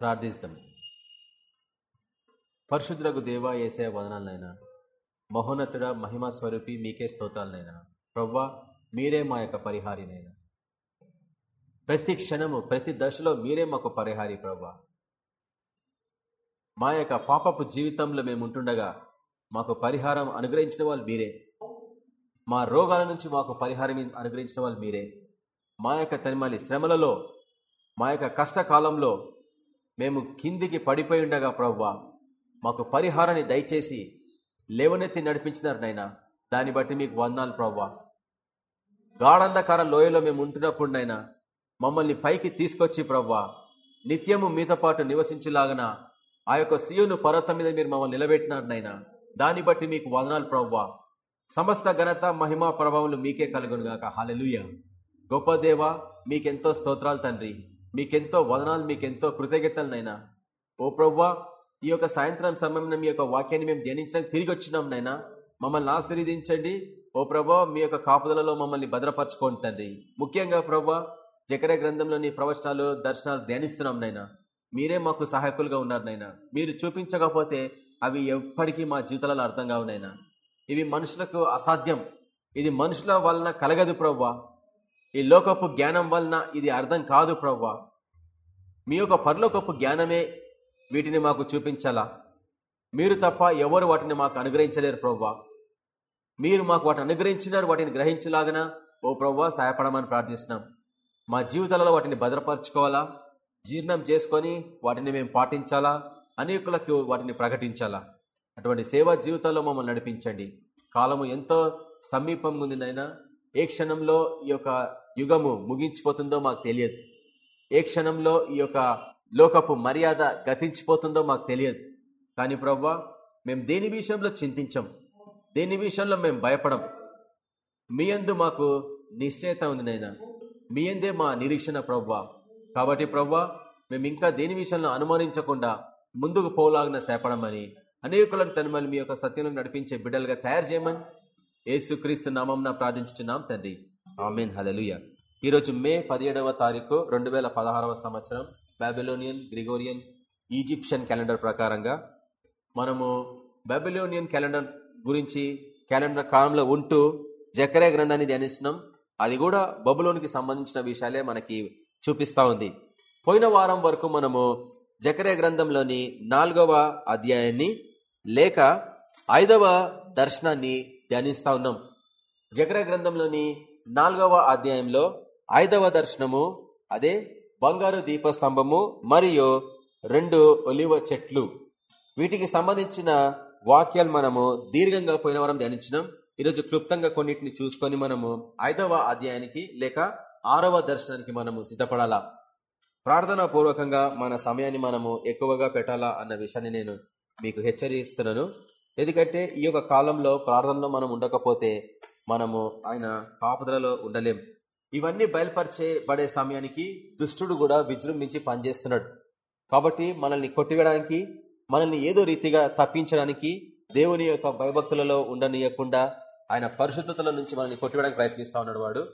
ప్రార్థిస్తాం. పరిశుద్ధులకు దేవా ఏసే వదనాలనైనా మహోన్నతుడ మహిమా స్వరూపి మీకే స్తోత్రాలనైనా ప్రవ్వా మీరే మా యొక్క పరిహారినైనా. ప్రతి క్షణము ప్రతి దశలో మీరే మాకు పరిహారి ప్రవ్వా. మా యొక్క పాపపు జీవితంలో మేము ఉంటుండగా మాకు పరిహారం అనుగ్రహించిన వాళ్ళు మీరే. మా రోగాల నుంచి మాకు పరిహారం అనుగ్రహించిన వాళ్ళు మీరే. మా యొక్క తనిమలి శ్రమలలో మా యొక్క కష్టకాలంలో మేము కిందికి పడిపోయి ఉండగా ప్రవ్వా మాకు పరిహారాన్ని దయచేసి లేవనెత్తి నడిపించినారు నైనా దాన్ని బట్టి మీకు వందాలు ప్రవ్వా. గాఢంధకార లోయలో మేము ఉంటున్నప్పుడు నైనా మమ్మల్ని పైకి తీసుకొచ్చి ప్రవ్వా నిత్యము మీతో పాటు నివసించేలాగన ఆ యొక్క సీయును పర్వతం మీద మీరు మమ్మల్ని నిలబెట్టినారు నైనా దాన్ని బట్టి మీకు వదనాలు ప్రవ్వా. సమస్త ఘనత మహిమా ప్రభావాలు మీకే కలుగునుగాక. హాలెలుయ గొప్ప దేవ మీకెంతో స్తోత్రాలు తండ్రి. మీకెంతో వదనాలు మీకెంతో కృతజ్ఞతలనైనా. ఓ ప్రవ్వా ఈ యొక్క సాయంత్రం సమయంలో మీ యొక్క వాక్యాన్ని మేము ధ్యానించడానికి తిరిగి వచ్చినాం నైనా. మమ్మల్ని ఆశీర్వదించండి. ఓ ప్రభా మీ యొక్క కాపుదలలో మమ్మల్ని భద్రపరచుకోండి తండ్రి. ముఖ్యంగా ప్రభా జకర గ్రంథంలోని ప్రవచనాలు దర్శనాలు ధ్యానిస్తున్నాం నైనా. మీరే మాకు సహాయకులుగా ఉన్నారు నైనా. మీరు చూపించకపోతే అవి ఎప్పటికీ మా జీవితాలలో అర్థం కావునైనా ఇవి మనుషులకు అసాధ్యం. ఇది మనుషుల వలన కలగదు ప్రవ్వా. ఈ లోకపు జ్ఞానం వలన ఇది అర్థం కాదు ప్రవ్వా. మీ యొక్క పరలోకపు జ్ఞానమే వీటిని మాకు చూపించాలా? మీరు తప్ప ఎవరు వాటిని మాకు అనుగ్రహించలేరు ప్రవ్వా. మీరు మాకు వాటిని అనుగ్రహించినారు వాటిని గ్రహించలాగన ఓ ప్రవ్వా సహాయపడమని ప్రార్థిస్తున్నాం. మా జీవితాలలో వాటిని భద్రపరచుకోవాలా? జీర్ణం చేసుకొని వాటిని మేము పాటించాలా? అనేకులకు వాటిని ప్రకటించాలా? అటువంటి సేవా జీవితాల్లో మమ్మల్ని నడిపించండి. కాలము ఎంతో సమీపంగా ఉంది నైనా ఏ క్షణంలో ఈ యొక్క యుగము ముగించిపోతుందో మాకు తెలియదు. ఏ క్షణంలో ఈ యొక్క లోకపు మర్యాద గతించిపోతుందో మాకు తెలియదు. కానీ ప్రవ్వా మేము దేని విషయంలో చింతించం? దేని విషయంలో మేము భయపడం? మీ అందు మాకు నిశ్చయత ఉంది నైనా మీ అందే మా నిరీక్షణ ప్రవ్వా. కాబట్టి ప్రవ్వా మేము ఇంకా దేని విషయంలో అనుమానించకుండా ముందుకు పోలాగిన సేపడమని అనేకులను తనుమని మీ యొక్క సత్యంలో నడిపించే బిడ్డలుగా తయారు చేయమని ఏసుక్రీస్తు నామం ప్రార్థించుతున్నాం తండ్రి. ఆమెన్ హలలుయ ఈరోజు మే పదిహేడవ తారీఖు రెండు వేల పదహారవ సంవత్సరం బాబిలోనియన్ గ్రిగోరియన్ ఈజిప్షియన్ క్యాలెండర్ ప్రకారంగా మనము బాబిలోనియన్ క్యాలెండర్ గురించి క్యాలెండర్ కాలంలో ఉంటూ జకరే గ్రంథాన్ని ధ్యానిస్తున్నాం. అది కూడా బబులోనికి సంబంధించిన విషయాలే మనకి చూపిస్తా ఉంది. పోయిన వారం వరకు మనము జకరే గ్రంథంలోని నాలుగవ అధ్యాయాన్ని లేక ఐదవ దర్శనాన్ని ధ్యానిస్తా ఉన్నాం. జకరే గ్రంథంలోని నాలుగవ అధ్యాయంలో ఐదవ దర్శనము అదే బంగారు దీపస్తంభము మరియు రెండు ఒలివ చెట్లు. వీటికి సంబంధించిన వాక్యాలు మనము దీర్ఘంగా పోయిన వారం ధ్యానించినాం. ఈరోజు క్లుప్తంగా కొన్నిటిని చూసుకొని మనము ఐదవ అధ్యాయానికి లేక ఆరవ దర్శనానికి మనము సిద్ధపడాలా? ప్రార్థనా పూర్వకంగా మన సమయాన్ని మనము ఎక్కువగా పెట్టాలా అన్న విషయాన్ని నేను మీకు హెచ్చరిస్తున్నాను. ఎందుకంటే ఈ యొక్క కాలంలో ప్రార్థనలో మనం ఉండకపోతే మనము ఆయన పాపదలలో ఉండలేం. ఇవన్నీ బయలుపరచబడే సమయానికి దుష్టుడు కూడా విజృంభించి పనిచేస్తున్నాడు. కాబట్టి మనల్ని కొట్టివేయడానికి మనల్ని ఏదో రీతిగా తప్పించడానికి దేవుని యొక్క భయభక్తులలో ఉండనీయకుండా ఆయన పరిశుద్ధతల నుంచి మనల్ని కొట్టివేయడానికి ప్రయత్నిస్తా ఉన్నాడు వాడు.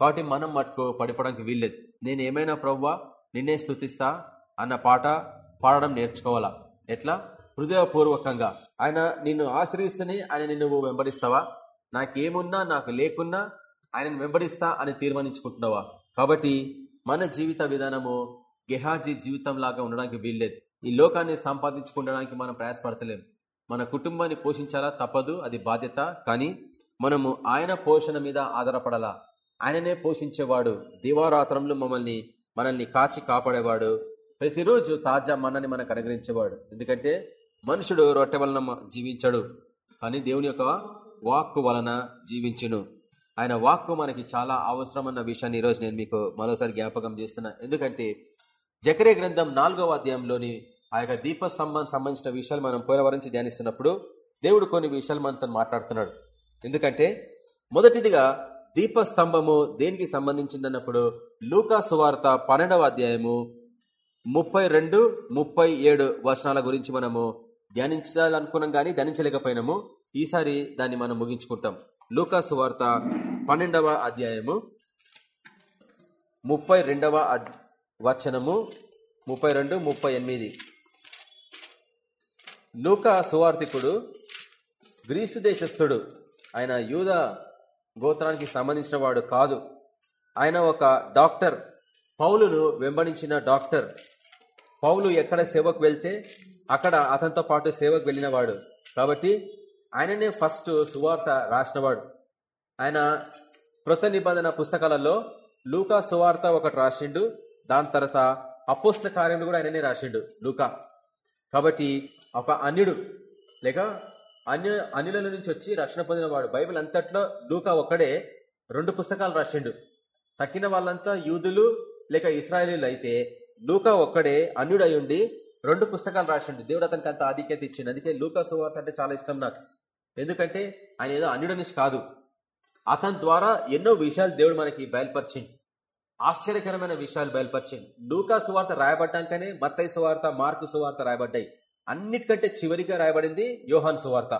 కాబట్టి మనం మట్టుకు పడిపోవడానికి వీల్లేదు. నేను ఏమైనా ప్రవ్వా నిన్నే స్థుతిస్తా అన్న పాట పాడడం నేర్చుకోవాలా? ఎట్లా? హృదయపూర్వకంగా. ఆయన నిన్ను ఆశ్రయిస్తేనే ఆయన నిన్ను వెంబడిస్తావా? నాకేమున్నా నాకు లేకున్నా ఆయనను వెంబడిస్తా అని తీర్మానించుకుంటున్నావా? కాబట్టి మన జీవిత విధానము గెహాజీ జీవితం లాగా ఉండడానికి వీల్లేదు. ఈ లోకాన్ని సంపాదించుకుండడానికి మనం ప్రయాసపడతలేం. మన కుటుంబాన్ని పోషించాలా తప్పదు అది బాధ్యత. కానీ మనము ఆయన పోషణ మీద ఆధారపడాలా? ఆయననే పోషించేవాడు దివారాత్రంలో మమ్మల్ని మనల్ని కాచి కాపాడేవాడు ప్రతిరోజు తాజా మన్నని మనకు అనుగ్రహించేవాడు. ఎందుకంటే మనుషుడు రొట్టె వలన జీవించడు. కానీ దేవుని యొక్క వాక్కు వలన జీవించును. ఆయన వాక్కు మనకి చాలా అవసరం అన్న విషయాన్ని ఈరోజు నేను మీకు మరోసారి జ్ఞాపకం చేస్తున్నా. ఎందుకంటే జకరే గ్రంథం నాలుగవ అధ్యాయంలోని ఆ యొక్క దీపస్తంభానికి సంబంధించిన విషయాలు మనం పోయిన ధ్యానిస్తున్నప్పుడు దేవుడు కొన్ని విషయాలు మనతో మాట్లాడుతున్నాడు. ఎందుకంటే మొదటిదిగా దీపస్తంభము దేనికి సంబంధించిందన్నప్పుడు లూకా సువార్త పన్నెండవ అధ్యాయము ముప్పై రెండు ముప్పై ఏడు వచనాల గురించి మనము ధ్యానించాలనుకున్నాం కానీ ధ్యానించలేకపోయినాము. ఈసారి దాన్ని మనం ముగించుకుంటాం. లూకా వార్త పన్నెండవ అధ్యాయము ముప్పై రెండవ వచనము ముప్పై రెండు ముప్పై ఎనిమిది. లూకా సువార్థికుడు గ్రీసు దేశస్థుడు ఆయన యూద గోత్రానికి సంబంధించిన వాడు కాదు. ఆయన ఒక డాక్టర్ పౌలును వెంబడించిన డాక్టర్. పౌలు ఎక్కడ సేవకు వెళ్తే అక్కడ అతనితో పాటు సేవకు వెళ్ళినవాడు కాబట్టి ఆయననే ఫస్ట్ సువార్త రాసినవాడు. ఆయన కృత నిబంధన పుస్తకాలలో లూకా సువార్త ఒకటి రాసిండు దాని తర్వాత అపోస్ల కార్యములు కూడా ఆయననే రాసిండు లూకా. కాబట్టి ఒక అన్యుడు లేక అన్య అన్యుల నుంచి వచ్చి రక్షణ పొందినవాడు. బైబిల్ అంతట్లో లూకా ఒక్కడే రెండు పుస్తకాలు రాసిండు. తక్కిన వాళ్ళంతా యూదులు లేక ఇస్రాయలీలు అయితే లూకా ఒక్కడే అన్యుడై ఉండి రెండు పుస్తకాలు రాసిండు. దేవుడు అతనికి అంత ఆధిక్యత ఇచ్చింది అందుకే లూకా సువార్త అంటే చాలా ఇష్టం నాకు. ఎందుకంటే ఆయన ఏదో అన్యుడనిష్ కాదు. అతని ద్వారా ఎన్నో విషయాలు దేవుడు మనకి బయలుపరిచింది ఆశ్చర్యకరమైన విషయాలు బయలుపరిచింది లూకా సువార్త రాయబడ్డాకనే మత్తై సువార్త మార్కు సువార్త రాయబడ్డాయి. అన్నిటికంటే చివరిగా రాయబడింది యోహాన్ సువార్త.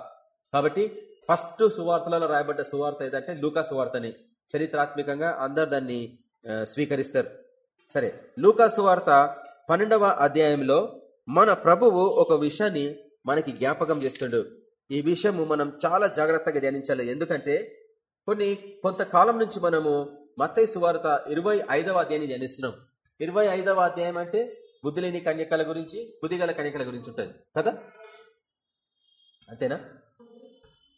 కాబట్టి ఫస్ట్ సువార్తలలో రాయబడ్డ సువార్త ఏదంటే లూకా సువార్తని చరిత్రాత్మకంగా అందరు దాన్ని స్వీకరిస్తారు. సరే లూకా సువార్త పన్నెండవ అధ్యాయంలో మన ప్రభువు ఒక విషయాన్ని మనకి జ్ఞాపకం చేస్తుండడు ఈ విషయము మనం చాలా జాగ్రత్తగా ధ్యానించాలి. ఎందుకంటే కొన్ని కొంతకాలం నుంచి మనము మత్తై సువార్త ఇరవై ఐదవ అధ్యాయాన్ని ధ్యానిస్తున్నాం. ఇరవై ఐదవ అధ్యాయం అంటే బుద్ధి లేని కన్యకల గురించి బుద్ధిగల కన్యకల గురించి ఉంటుంది. కదా? అంతేనా?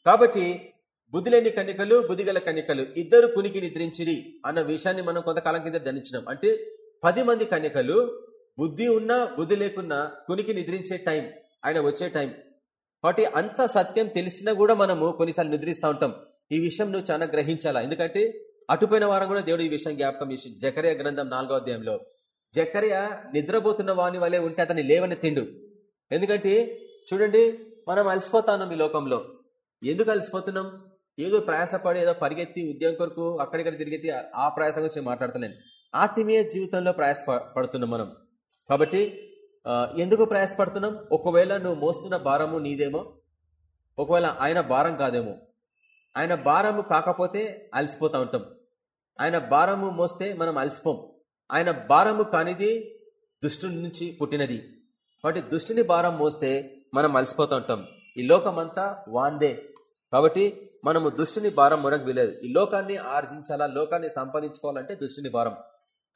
కాబట్టి బుద్ధి లేని కన్యకలు బుద్ధిగల కన్యకలు ఇద్దరు కునికి నిద్రించిరి అన్న విషయాన్ని మనం కొంతకాలం కింద ధ్యానించినాం. అంటే పది మంది కన్యకలు బుద్ధి ఉన్నా బుద్ధి లేకున్నా కునికి నిద్రించే టైం ఆయన వచ్చే టైం. కాబట్టి అంత సత్యం తెలిసినా కూడా మనము కొన్నిసార్లు నిద్రిస్తూ ఉంటాం. ఈ విషయం నువ్వు చాలా గ్రహించాలా? ఎందుకంటే అటుపోయిన వారం కూడా దేవుడు ఈ విషయం జ్ఞాపకం చేసి జకర్య గ్రంథం నాలుగో అధ్యాయంలో జకర్య నిద్రపోతున్న వాని వలె ఉంటే అతన్ని లేవని తిండు. ఎందుకంటే చూడండి మనం అలసిపోతాం ఈ లోకంలో. ఎందుకు అలసిపోతున్నాం? ఏదో ప్రయాసపడి ఏదో పరిగెత్తి ఉద్యోగం కొరకు అక్కడిక్కడ తిరిగెత్తి ఆ ప్రయాసం గురించి మాట్లాడతలేను ఆత్మీయ జీవితంలో ప్రయాస పడుతున్నాం మనం. కాబట్టి ఎందుకు ప్రయాసపడుతున్నాం? ఒకవేళ నువ్వు మోస్తున్న భారము నీదేమో? ఒకవేళ ఆయన భారం కాదేమో? ఆయన భారము కాకపోతే అలసిపోతూ ఉంటాం. ఆయన భారము మోస్తే మనం అలసిపోం. ఆయన భారము కానిది దుష్టుని నుంచి పుట్టినది. కాబట్టి దుష్టుని భారం మోస్తే మనం అలసిపోతూ ఉంటాం. ఈ లోకమంతా వాందే. కాబట్టి మనము దుష్టుని భారం మనకు వీలేదు ఈ లోకాన్ని ఆర్జించాలా? లోకాన్ని సంపాదించుకోవాలంటే దుష్టుని భారం.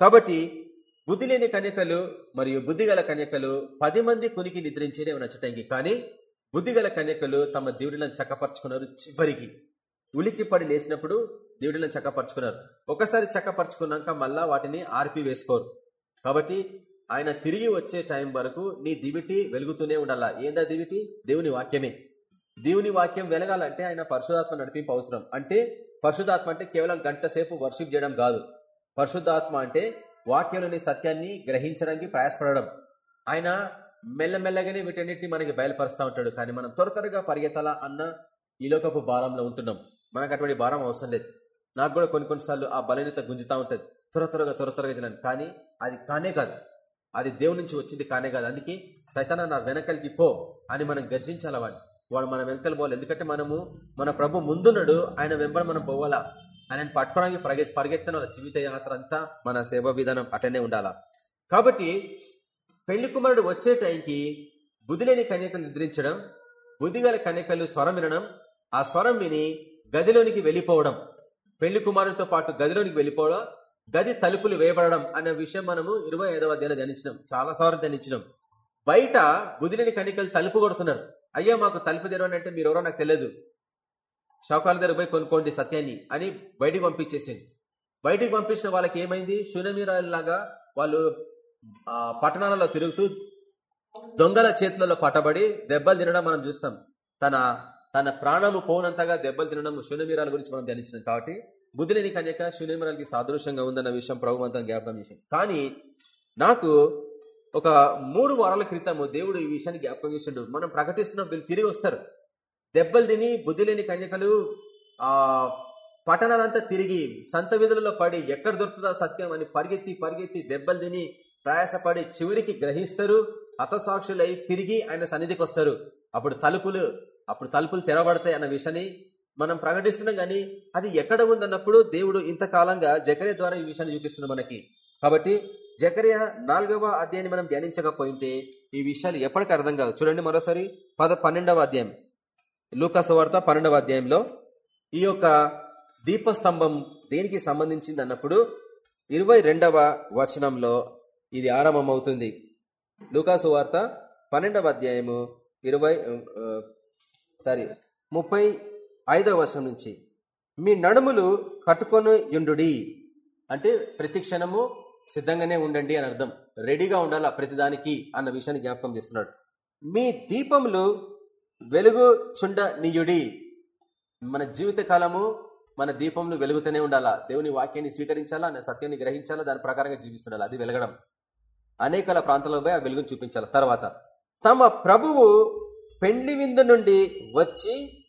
కాబట్టి బుద్ధి లేని కన్యకలు మరియు బుద్ధిగల కన్యకలు పది మంది కునికి నిద్రించేనే నచ్చటంగి కానీ బుద్ధిగల కన్యకలు తమ దేవుడిలను చక్కపరుచుకున్నారు చివరికి. ఉలిక్కి పడి లేచినప్పుడు దేవుడిలను చక్కపరుచుకున్నారు. ఒకసారి చక్కపరుచుకున్నాక మళ్ళా వాటిని ఆర్పి వేసుకోరు. కాబట్టి ఆయన తిరిగి వచ్చే టైం వరకు నీ దివిటి వెలుగుతూనే ఉండాలా. ఏందా దివిటి? దేవుని వాక్యమే. దేవుని వాక్యం వెలగాలంటే ఆయన పరిశుధాత్మ నడిపింపు అవసరం. అంటే పరిశుధాత్మ అంటే కేవలం గంట సేపు వర్షిప్ చేయడం కాదు. పరిశుద్ధాత్మ అంటే వాక్యంలోని సత్యాన్ని గ్రహించడానికి ప్రయాసపడడం. ఆయన మెల్లమెల్లగానే వీటన్నిటిని మనకి బయలుపరుస్తూ ఉంటాడు. కానీ మనం త్వర త్వరగా పరిగెత్తాలా అన్న ఈ లోకపు భారంలో ఉంటున్నాం. మనకు అటువంటి భారం అవసరం లేదు. నాకు కూడా కొన్ని కొన్నిసార్లు ఆ బలహీనత గుంజుతా ఉంటుంది. త్వర త్వరగా త్వర త్వరగా చేయలేను కానీ అది కానే కాదు. అది దేవుడి నుంచి వచ్చింది కానే కాదు. అందుకే సైతాన నా వెనకలికి పో అని మనం గర్జించాల వాడు వాడు మన వెనకలు పోవాలి. ఎందుకంటే మనము మన ప్రభు ముందున్నాడు. ఆయన వెంబడి మనం పోవాలా? ఆయన పట్టుకోవడానికి పరిగె పరిగెత్తిన జీవిత యాత్ర అంతా మన సేవా విధానం అటనే ఉండాలా? కాబట్టి పెళ్ళి కుమారుడు వచ్చే టైంకి బుద్ధిలేని కన్యకలు నిద్రించడం బుద్ధిగల కన్యకలు స్వరం వినడం ఆ స్వరం విని గదిలోనికి వెళ్ళిపోవడం పెళ్ళి కుమారుడితో పాటు గదిలోనికి వెళ్ళిపోవడం గది తలుపులు వేయబడడం అనే విషయం మనము ఇరవై ఐదవ అధ్యాయంలో ధ్యానించినాం. చాలా సార్లు ధ్యానించినాం. బయట బుదిలేని కన్యకలు తలుపు కొడుతున్నారు. అయ్యా మాకు తలుపు తెరవనంటే మీరు ఎవరో నాకు తెలియదు. షౌకాల దగ్గర పోయి కొనుక్కోండి సత్యాన్ని అని బయటికి పంపించేసింది బయటికి పంపించిన వాళ్ళకి ఏమైంది? శూన్యమీరాలాగా వాళ్ళు పట్టణాలలో తిరుగుతూ దొంగల చేతులలో పట్టబడి దెబ్బలు తినడం మనం చూస్తాం. తన తన ప్రాణము పోనంతగా దెబ్బలు తినడం శూన్యమీరాల గురించి మనం ధ్యానించినాం కాబట్టి బుద్ధిలేని కన్యక శూన్యమీరాలకి సాదృశ్యంగా ఉందన్న విషయం ప్రభు జ్ఞాపకం చేసింది కానీ నాకు ఒక మూడు వారాల క్రితము దేవుడు ఈ విషయాన్ని జ్ఞాపకం చేసిండు. మనం ప్రకటిస్తున్న వీళ్ళు తిరిగి వస్తారు. దెబ్బలు తిని బుద్ధి లేని కన్యకలు ఆ పట్టణాలంతా తిరిగి సంత విధులలో పడి ఎక్కడ దొరుకుతుందా సత్యం అని పరిగెత్తి పరిగెత్తి దెబ్బలు తిని ప్రయాసపడి చివరికి గ్రహిస్తారు హతసాక్షులై తిరిగి ఆయన సన్నిధికి వస్తారు. అప్పుడు తలుపులు అప్పుడు తలుపులు తెరవబడతాయి అన్న విషయాన్ని మనం ప్రకటిస్తున్నాం గానీ అది ఎక్కడ ఉందన్నప్పుడు దేవుడు ఇంతకాలంగా జకర్య ద్వారా ఈ విషయాన్ని చూపిస్తున్నాడు మనకి. కాబట్టి జకర్య నాలుగవ అధ్యాయాన్ని మనం ధ్యానించకపోయింటే ఈ విషయాలు ఎప్పటికీ అర్థం కాదు చూడండి మరోసారి పద పన్నెండవ అధ్యాయం. లూకాసువార్త పన్నెండవ అధ్యాయంలో ఈ యొక్క దీపస్తంభం దేనికి సంబంధించింది అన్నప్పుడు ఇరవై రెండవ వచనంలో ఇది ఆరంభమవుతుంది. లూకాసువార్త పన్నెండవ అధ్యాయము ఇరవై సారీ ముప్పై ఐదవ వర్షం నుంచి. మీ నడుములు కట్టుకొని యుండుడి అంటే ప్రతి క్షణము సిద్ధంగానే ఉండండి అని అర్థం. రెడీగా ఉండాలా ప్రతిదానికి అన్న విషయాన్ని జ్ఞాపకం చేస్తున్నాడు. మీ దీపములు వెలుగు చుండ నియుడి. మన జీవిత కాలము మన దీపంను వెలుగుతూనే ఉండాలా? దేవుని వాక్యాన్ని స్వీకరించాలా? అనే సత్యాన్ని గ్రహించాలా? దాని ప్రకారంగా జీవిస్తుండాలి? అది వెలగడం. అనేకల ప్రాంతాల్లో పోయి ఆ వెలుగును చూపించాలి. తర్వాత తమ ప్రభువు పెండ్లి విందు నుండి వచ్చి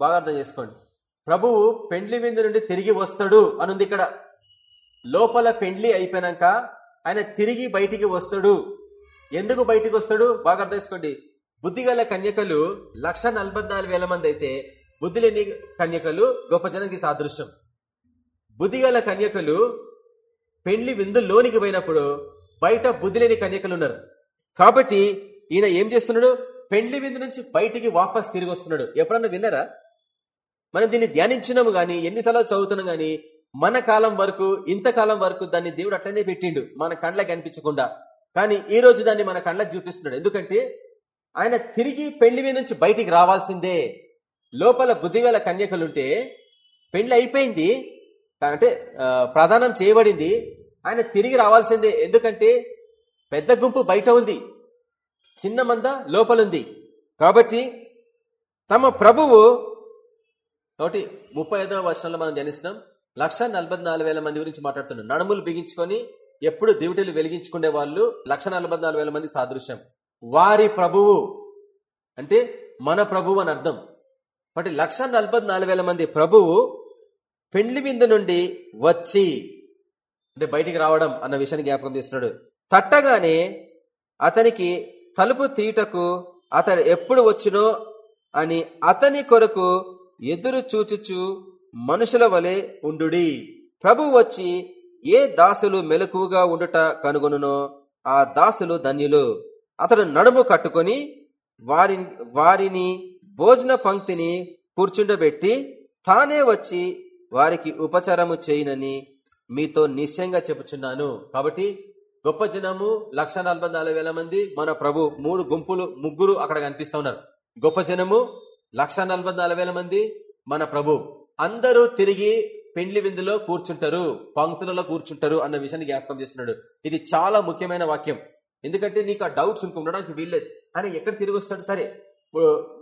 బాగా అర్థం చేసుకోండి. ప్రభువు పెండ్లి విందు నుండి తిరిగి వస్తాడు అనుంది ఇక్కడ. లోపల పెండ్లి అయిపోయినాక ఆయన తిరిగి బయటికి వస్తాడు. ఎందుకు బయటికి వస్తాడు? బాగా అర్థం చేసుకోండి. బుద్ధిగల కన్యకలు లక్ష వేల మంది అయితే బుద్ధి లేని కన్యకలు గొప్ప జనానికి సాదృశ్యం. బుద్ధిగల కన్యకలు పెండ్లి విందు లోనికి పోయినప్పుడు బయట బుద్ధి లేని కన్యకలు ఉన్నారు. కాబట్టి ఈయన ఏం చేస్తున్నాడు? పెండ్లి విందు నుంచి బయటికి వాపస్ తిరిగి వస్తున్నాడు. ఎప్పుడన్నా విన్నారా? మనం దీన్ని ధ్యానించినాము గాని ఎన్నిసార్లు చదువుతున్నాం గాని మన కాలం వరకు ఇంతకాలం వరకు దాన్ని దేవుడు అట్లనే పెట్టిండు మన కళ్ళకి కనిపించకుండా కానీ ఈ రోజు దాన్ని మన కళ్ళకి చూపిస్తున్నాడు. ఎందుకంటే ఆయన తిరిగి పెళ్ళి మీద నుంచి బయటికి రావాల్సిందే. లోపల బుద్ధిగల కన్యకలుంటే పెళ్ళి అయిపోయింది. అంటే ప్రధానం చేయబడింది. ఆయన తిరిగి రావాల్సిందే. ఎందుకంటే పెద్ద గుంపు బయట ఉంది. చిన్న మంద లోపలుంది. కాబట్టి తమ ప్రభువు కాబట్టి ముప్పై ఐదవ వర్షంలో మనం ధ్యానిస్తున్నాం. లక్ష మంది గురించి మాట్లాడుతున్నాం నడుములు బిగించుకొని ఎప్పుడు దివిటీలు వెలిగించుకునే వాళ్ళు లక్ష మంది సాదృశ్యం. వారి ప్రభువు. అంటే మన ప్రభువు అని అర్థం. కాబట్టి లక్ష మంది ప్రభువు పెండ్లి విందు నుండి వచ్చి అంటే బయటికి రావడం అన్న విషయాన్ని జ్ఞాపకం చేస్తున్నాడు. తట్టగానే అతనికి తలుపు తీటకు అతడు ఎప్పుడు వచ్చినో అని అతని కొరకు ఎదురు చూచుచు మనుషుల వలె ఉండుడి. ప్రభు వచ్చి ఏ దాసులు మెలకువగా ఉండుట కనుగొనునో ఆ దాసులు ధన్యులు. అతడు నడుము కట్టుకుని వారి వారిని భోజన పంక్తిని కూర్చుండబెట్టి తానే వచ్చి వారికి ఉపచారము చేయనని మీతో నిశ్చయంగా చెప్పుచున్నాను. కాబట్టి గొప్ప జనము లక్ష మంది మన ప్రభు మూడు గుంపులు ముగ్గురు అక్కడ కనిపిస్తూ ఉన్నారు. గొప్ప జనము లక్ష మంది మన ప్రభు. అందరూ తిరిగి పెండ్లి విందులో కూర్చుంటారు పంక్తులలో కూర్చుంటారు అన్న విషయాన్ని జ్ఞాపకం చేస్తున్నాడు. ఇది చాలా ముఖ్యమైన వాక్యం. ఎందుకంటే నీకు ఆ డౌట్స్ ఉండడానికి వీల్లేదు. ఆయన ఎక్కడ తిరిగి వస్తాడు? సరే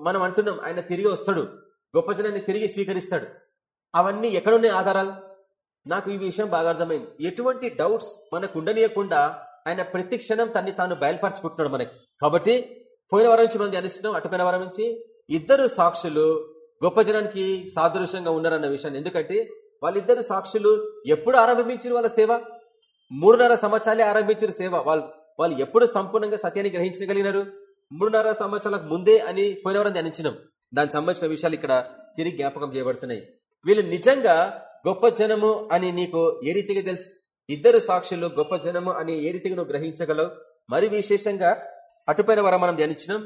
మనం అంటున్నాం ఆయన తిరిగి వస్తాడు. గొప్ప జనాన్ని తిరిగి స్వీకరిస్తాడు. అవన్నీ ఎక్కడున్నాయి ఆధారాలు? నాకు ఈ విషయం బాగా అర్థమైంది. ఎటువంటి డౌట్స్ మనకు ఉండనీయకుండా ఆయన ప్రతి క్షణం తన్ని తాను బయలుపరచుకుంటున్నాడు మనకి. కాబట్టి పోయిన వారం నుంచి మనం ధ్యానిస్తున్నాం అటుపోయిన వారం నుంచి ఇద్దరు సాక్షులు గొప్ప జనానికి సాదృశ్యంగా ఉన్నారన్న విషయాన్ని. ఎందుకంటే వాళ్ళిద్దరు సాక్షులు ఎప్పుడు ఆరంభించారు వాళ్ళ సేవ? మూడున్నర సంవత్సరాలే ఆరంభించారు సేవ వాళ్ళు. వాళ్ళు ఎప్పుడు సంపూర్ణంగా సత్యాన్ని గ్రహించగలిగినారు? మూడున్నర సంవత్సరాలకు ముందే అని పోయినవరం ధ్యానించినాం. దానికి సంబంధించిన విషయాలు ఇక్కడ తిరిగి జ్ఞాపకం చేయబడుతున్నాయి. వీళ్ళు నిజంగా గొప్ప జనము అని నీకు ఏ రీతిగా తెలుసు? ఇద్దరు సాక్షులు గొప్ప జనము అని ఏ రీతిగా నువ్వు గ్రహించగలవు? మరి విశేషంగా అటుపైన వరం మనం ధ్యానించినాం.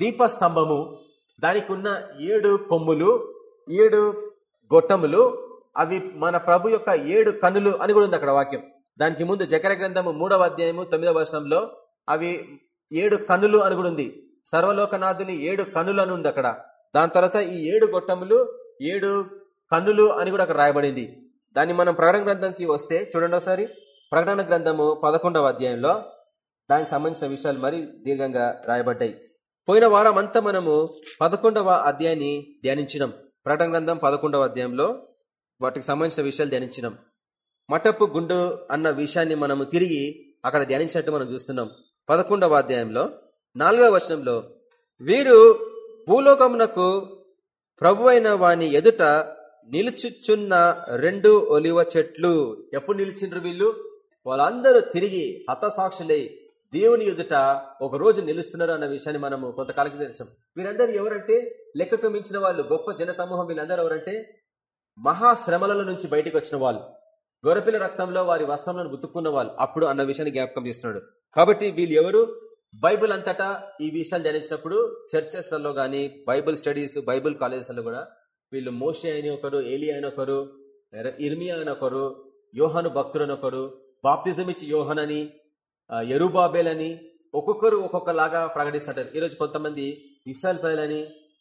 దీపస్తంభము దానికి ఉన్న ఏడు కొమ్ములు ఏడు గొట్టములు అవి మన ప్రభు యొక్క ఏడు కన్నులు అని కూడా ఉంది అక్కడ వాక్యం. దానికి ముందు జకర గ్రంథము మూడవ అధ్యాయము తొమ్మిదవ వర్షంలో అవి ఏడు కన్నులు అని కూడా ఉంది. సర్వలోకనాథుని ఏడు కన్నులు అని ఉంది అక్కడ. దాని తర్వాత ఈ ఏడు గొట్టములు ఏడు కన్నులు అని కూడా అక్కడ రాయబడింది. దాన్ని మనం ప్రకటన గ్రంథంకి వస్తే చూడండి ఒకసారి. ప్రకటన గ్రంథము పదకొండవ అధ్యాయంలో దానికి సంబంధించిన విషయాలు మరి దీర్ఘంగా రాయబడ్డాయి. పోయిన వారం అంతా మనము పదకొండవ అధ్యాయాన్ని ధ్యానించినాం. ప్రకటన గ్రంథం పదకొండవ అధ్యాయంలో వాటికి సంబంధించిన విషయాలు ధ్యానించినాం. మటపు గుండు అన్న విషయాన్ని మనము తిరిగి అక్కడ ధ్యానించినట్టు మనం చూస్తున్నాం. పదకొండవ అధ్యాయంలో నాలుగవ వచనంలో వీరు భూలోకమునకు ప్రభు అయిన వాని ఎదుట నిలుచుచున్న రెండు ఒలివ చెట్లు. ఎప్పుడు నిలిచిండ్రు వీళ్ళు? వాళ్ళందరూ తిరిగి హతసాక్షులై దేవుని ఎదుట ఒక రోజు నిలుస్తున్నారు అన్న విషయాన్ని మనము కొంతకాలం తెలిసాం వీరందరూ ఎవరంటే? లెక్కకు మించిన వాళ్ళు గొప్ప జన సమూహం వీళ్ళందరూ ఎవరంటే? మహాశ్రమల నుంచి బయటకు వచ్చిన వాళ్ళు. గొర్రెపిల్ల రక్తంలో వారి వస్త్రంలో గుర్తుకున్న వాళ్ళు అప్పుడు అన్న విషయాన్ని జ్ఞాపకం చేస్తున్నాడు. కాబట్టి వీళ్ళు ఎవరు? బైబుల్ అంతటా ఈ విషయాలు ధ్యానించినప్పుడు చర్చెస్లలో గాని బైబుల్ స్టడీస్ బైబుల్ కాలేజెస్లో కూడా వీళ్ళు మోషే అని ఒకరు ఏలి అని ఒకరు ఇర్మియా అని ఒకరు యోహాను భక్తుడు అని ఒకరు బాప్తిజం ఇచ్చి యోహన్ అని ఎరుబాబేల్ అని ఒక్కొక్కరు ఒక్కొక్కలాగా ప్రకటిస్తుంటారు. ఈరోజు కొంతమంది ఇసాల్ ప్రజలని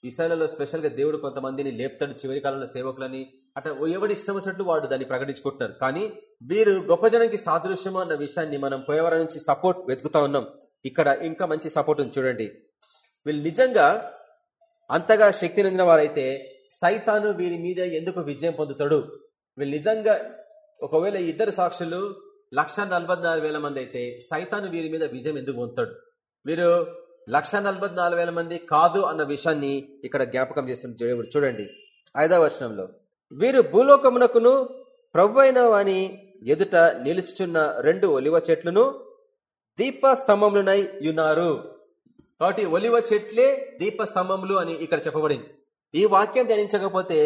ఇసాలలో స్పెషల్గా దేవుడు కొంతమందిని లేపుతాడు. చివరి కాలంలో సేవకులని అట్లా ఎవడు ఇష్టం వచ్చినట్లు వాడు దాన్ని ప్రకటించుకుంటున్నారు. కానీ వీరు గొప్ప జనానికి సాదృశ్యము అన్న విషయాన్ని మనం పోయేవారి నుంచి సపోర్ట్ వెతుకుతా ఉన్నాం. ఇక్కడ ఇంకా మంచి సపోర్ట్ ఉంది చూడండి. వీళ్ళు నిజంగా అంతగా శక్తి నిందిన వారైతే సైతాను వీరి మీద ఎందుకు విజయం పొందుతాడు? వీళ్ళు నిజంగా ఒకవేళ ఇద్దరు సాక్షులు లక్ష మంది అయితే సైతాను వీరి మీద విజయం ఎందుకు పొందుతాడు? వీరు లక్ష మంది కాదు అన్న విషయాన్ని ఇక్కడ జ్ఞాపకం చేస్తున్న చూడండి. ఐదవ వచనంలో. వీరు భూలోకమునకును ప్రభు అయిన వాని ఎదుట నిలుచుచున్న రెండు ఒలివ చెట్లును దీపస్తంభములునై ఉన్నారు కాబట్టి ఒలివ చెట్లే దీపస్తంభములు అని ఇక్కడ చెప్పబడింది. ఈ వాక్యం ధ్యానించకపోతే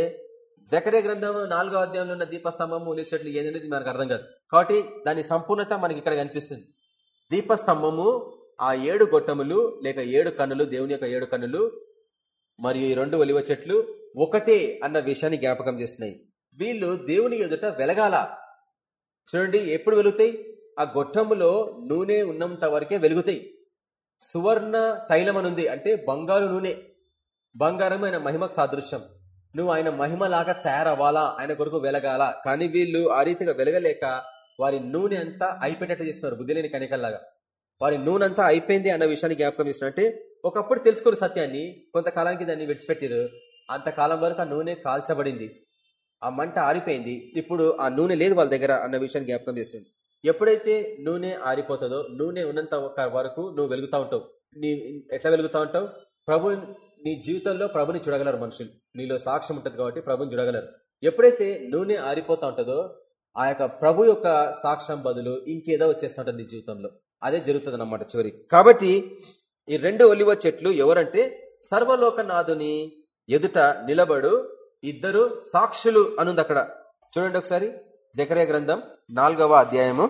జకరే గ్రంథం నాలుగో అధ్యాయంలో ఉన్న దీపస్తంభము ఒలివ చెట్లు ఏంటనేది మనకు అర్థం కాదు. కాబట్టి దాని సంపూర్ణత మనకి ఇక్కడ కనిపిస్తుంది. దీపస్తంభము ఆ ఏడు గొట్టములు లేక ఏడు కన్నులు దేవుని యొక్క ఏడు కన్నులు మరియు ఈ రెండు ఒలివ చెట్లు ఒకటే అన్న విషయాన్ని జ్ఞాపకం చేస్తున్నాయి. వీళ్ళు దేవుని ఎదుట వెలగాల. చూడండి ఎప్పుడు వెలుగుతాయి? ఆ గొట్టములో నూనె ఉన్నంత వరకే వెలుగుతాయి. సువర్ణ తైలమనుంది అంటే బంగారు నూనె. బంగారం ఆయన మహిమకు సాదృశ్యం. నువ్వు ఆయన మహిమలాగా తయారవ్వాలా? ఆయన కొరకు వెలగాల. కానీ వీళ్ళు ఆ రీతిగా వెలగలేక వారి నూనె అంతా అయిపోయేటట్టు చేస్తున్నారు బుద్ధిలేని కనికల్లాగా వారి నూనె అంతా అయిపోయింది అన్న విషయాన్ని జ్ఞాపకం చేస్తున్నారు. ఒకప్పుడు తెలుసుకోరు సత్యాన్ని కొంతకాలానికి దాన్ని విడిచిపెట్టారు అంతకాలం వరకు ఆ నూనె కాల్చబడింది. ఆ మంట ఆరిపోయింది. ఇప్పుడు ఆ నూనె లేదు వాళ్ళ దగ్గర అన్న విషయాన్ని జ్ఞాపకం చేస్తుంది. ఎప్పుడైతే నూనె ఆరిపోతుందో నూనె ఉన్నంత వరకు నువ్వు వెలుగుతా ఉంటావు. నీ ఎట్లా వెలుగుతా ఉంటావు? ప్రభు నీ జీవితంలో ప్రభుని చూడగలరు మనుషులు. నీలో సాక్ష్యం ఉంటుంది కాబట్టి ప్రభుని చూడగలరు. ఎప్పుడైతే నూనె ఆరిపోతూ ఉంటుందో ఆ యొక్క ప్రభు యొక్క సాక్ష్యం బదులు ఇంకేదో వచ్చేస్తుంటుంది నీ జీవితంలో. అదే జరుగుతుంది అన్నమాట చివరి కాబట్టి ఈ రెండు ఒలివ చెట్లు ఎవరంటే సర్వలోకనాథుని ఎదుట నిలబడు ఇద్దరు సాక్షులు అనుంది అక్కడ. చూడండి ఒకసారి జకరే గ్రంథం నాలుగవ అధ్యాయము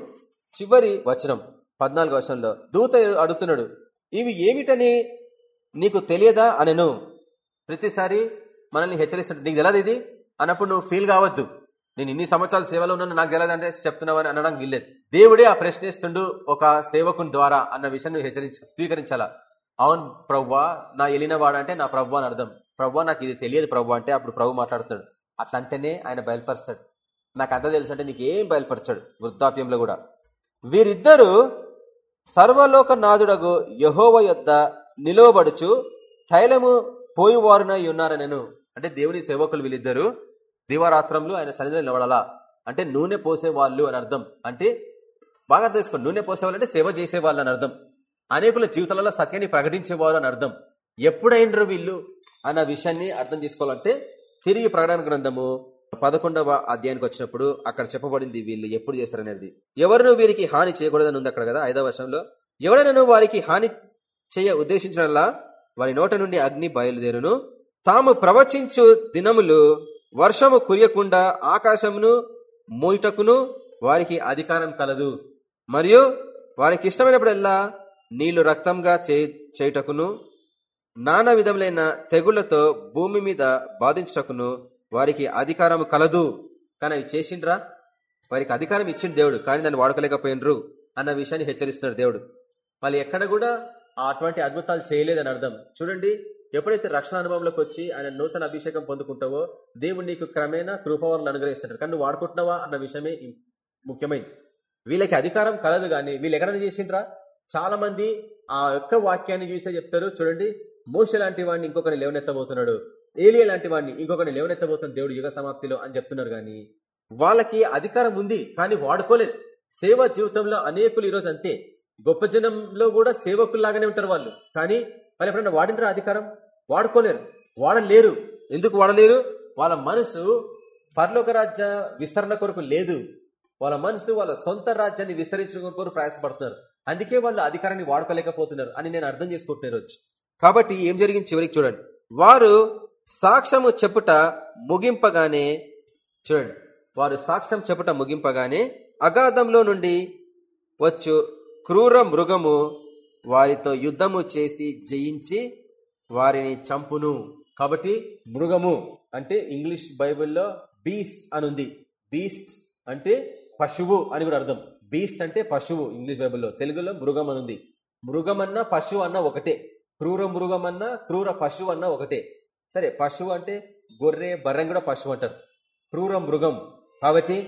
చివరి వచనం పద్నాలుగు వచనంలో. దూత అడుగుతున్నాడు ఇవి ఏమిటని నీకు తెలియదా? అనను. ప్రతిసారి మనల్ని హెచ్చరిస్తాడు నీకు తెలియదు ఇది? అన్నప్పుడు నువ్వు ఫీల్ కావద్దు. నేను ఇన్ని సంవత్సరాలు సేవలో ఉన్నాను నాకు తెలియదు అంటే చెప్తున్నావని అనడం వీల్లేదు. దేవుడే ఆ ప్రశ్నిస్తుండు ఒక సేవకుని ద్వారా అన్న విషయాన్ని హెచ్చరించి స్వీకరించాలా? అవును ప్రవ్వా నా ఎలినవాడు అంటే నా ప్రవ్వా అని అర్థం. ప్రవ్వా నాకు ఇది తెలియదు ప్రవ్వా అంటే అప్పుడు ప్రభు మాట్లాడుతాడు అట్లా అంటేనే ఆయన బయలుపరుస్తాడు. నాకు అంత తెలుసు అంటే నీకు ఏం బయలుపరచాడు వృద్ధాప్యంలో కూడా. వీరిద్దరూ సర్వలోక నాదుడగు యహోవ యొద్ద నిలువబడుచు తైలము పోయివారునై ఉన్నారనను. అంటే దేవుని సేవకులు వీళ్ళిద్దరు దివారాత్రంలో ఆయన సన్నిధిలో నిలబడాలా? అంటే నూనె పోసే వాళ్ళు అని అర్థం. అంటే బాగా తెలుసుకోండి నూనె పోసేవాళ్ళు అంటే సేవ చేసేవాళ్ళు అని అర్థం. అనేకుల జీవితాలలో సత్యాన్ని ప్రకటించేవారు అని అర్థం. ఎప్పుడైనరు వీళ్ళు? అన్న విషయాన్ని అర్థం చేసుకోవాలంటే తిరిగి ప్రకటన గ్రంథము పదకొండవ అధ్యాయానికి వచ్చినప్పుడు అక్కడ చెప్పబడింది వీళ్ళు ఎప్పుడు చేస్తారనేది ఎవరినూ వీరికి హాని చేయకూడదని ఉంది అక్కడ కదా ఐదవ వర్షంలో ఎవరైనా వారికి హాని చేయ ఉద్దేశించడల్లా వారి నోట నుండి అగ్ని బయలుదేరును. తాము ప్రవచించు దినములు వర్షము కురియకుండా ఆకాశమును మూయటకును వారికి అధికారం కలదు. మరియు వారికి ఇష్టమైనప్పుడల్లా నీళ్ళు రక్తంగా చేయుటకును నానా విధములైన తెగుళ్ళతో భూమి మీద బాధించటకును వారికి అధికారం కలదు. కానీ అవి చేసిండ్రా? వారికి అధికారం ఇచ్చిండు దేవుడు కానీ దాన్ని వాడుకోలేకపోయినరు అన్న విషయాన్ని హెచ్చరిస్తున్నాడు దేవుడు. వాళ్ళు ఎక్కడ కూడా అటువంటి అద్భుతాలు చేయలేదని అర్థం. చూడండి ఎప్పుడైతే రక్షణ అనుభవంలోకి వచ్చి ఆయన నూతన అభిషేకం పొందుకుంటావో దేవుడు నీకు క్రమేణా కృపవరులు అనుగ్రహిస్తాడు. కానీ నువ్వు వాడుకుంటున్నావా అన్న విషయమే ముఖ్యమైనది వీళ్ళకి అధికారం కలదు కానీ వీళ్ళు ఎక్కడ చేసిండ్రా? చాలా మంది ఆ యొక్క వాక్యాన్ని చూసే చెప్తారు. చూడండి మోష లాంటి వాడిని ఇంకొకరిని లేవనెత్తబోతున్నాడు. ఏలియా లాంటి వాడిని ఇంకొకరిని లేవనెత్తబోతున్న దేవుడు యుగ సమాప్తిలో అని చెప్తున్నారు గాని వాళ్ళకి అధికారం ఉంది కానీ వాడుకోలేదు. సేవ జీవితంలో అనేకులు ఈరోజు అంతే. గొప్ప జనంలో కూడా సేవకుల్లాగానే ఉంటారు వాళ్ళు. కానీ వాళ్ళు ఎప్పుడైనా వాడినరా అధికారం? వాడుకోలేరు. వాడలేరు. ఎందుకు వాడలేరు? వాళ్ళ మనసు పర్లోక రాజ్య విస్తరణ కొరకు లేదు. వాళ్ళ మనసు వాళ్ళ సొంత రాజ్యాన్ని విస్తరించడం కొరకు ప్రయాసపడుతున్నారు. అందుకే వాళ్ళు అధికారాన్ని వాడుకోలేకపోతున్నారు అని నేను అర్థం చేసుకుంటున్నారు రోజు కాబట్టి ఏం జరిగింది చివరికి చూడండి. వారు సాక్ష్యము చెప్పుట ముగింపగానే చూడండి. వారు సాక్ష్యం చెప్పుట ముగింపగానే అగాధంలో నుండి వచ్చు క్రూర మృగము వారితో యుద్ధము చేసి జయించి వారిని చంపును. కాబట్టి మృగము అంటే ఇంగ్లీష్ బైబిల్లో బీస్ట్ అని ఉంది బీస్ట్ అంటే పశువు అని కూడా అర్థం. బీస్ట్ అంటే పశువు ఇంగ్లీష్ బైబుల్లో. తెలుగులో మృగం అనుంది ఉంది. మృగం అన్న పశువు అన్న ఒకటే. క్రూర మృగం క్రూర పశువు అన్న ఒకటే. సరే పశువు అంటే గొర్రె బర్రం కూడా పశువు అంటారు. క్రూర మృగం. కాబట్టి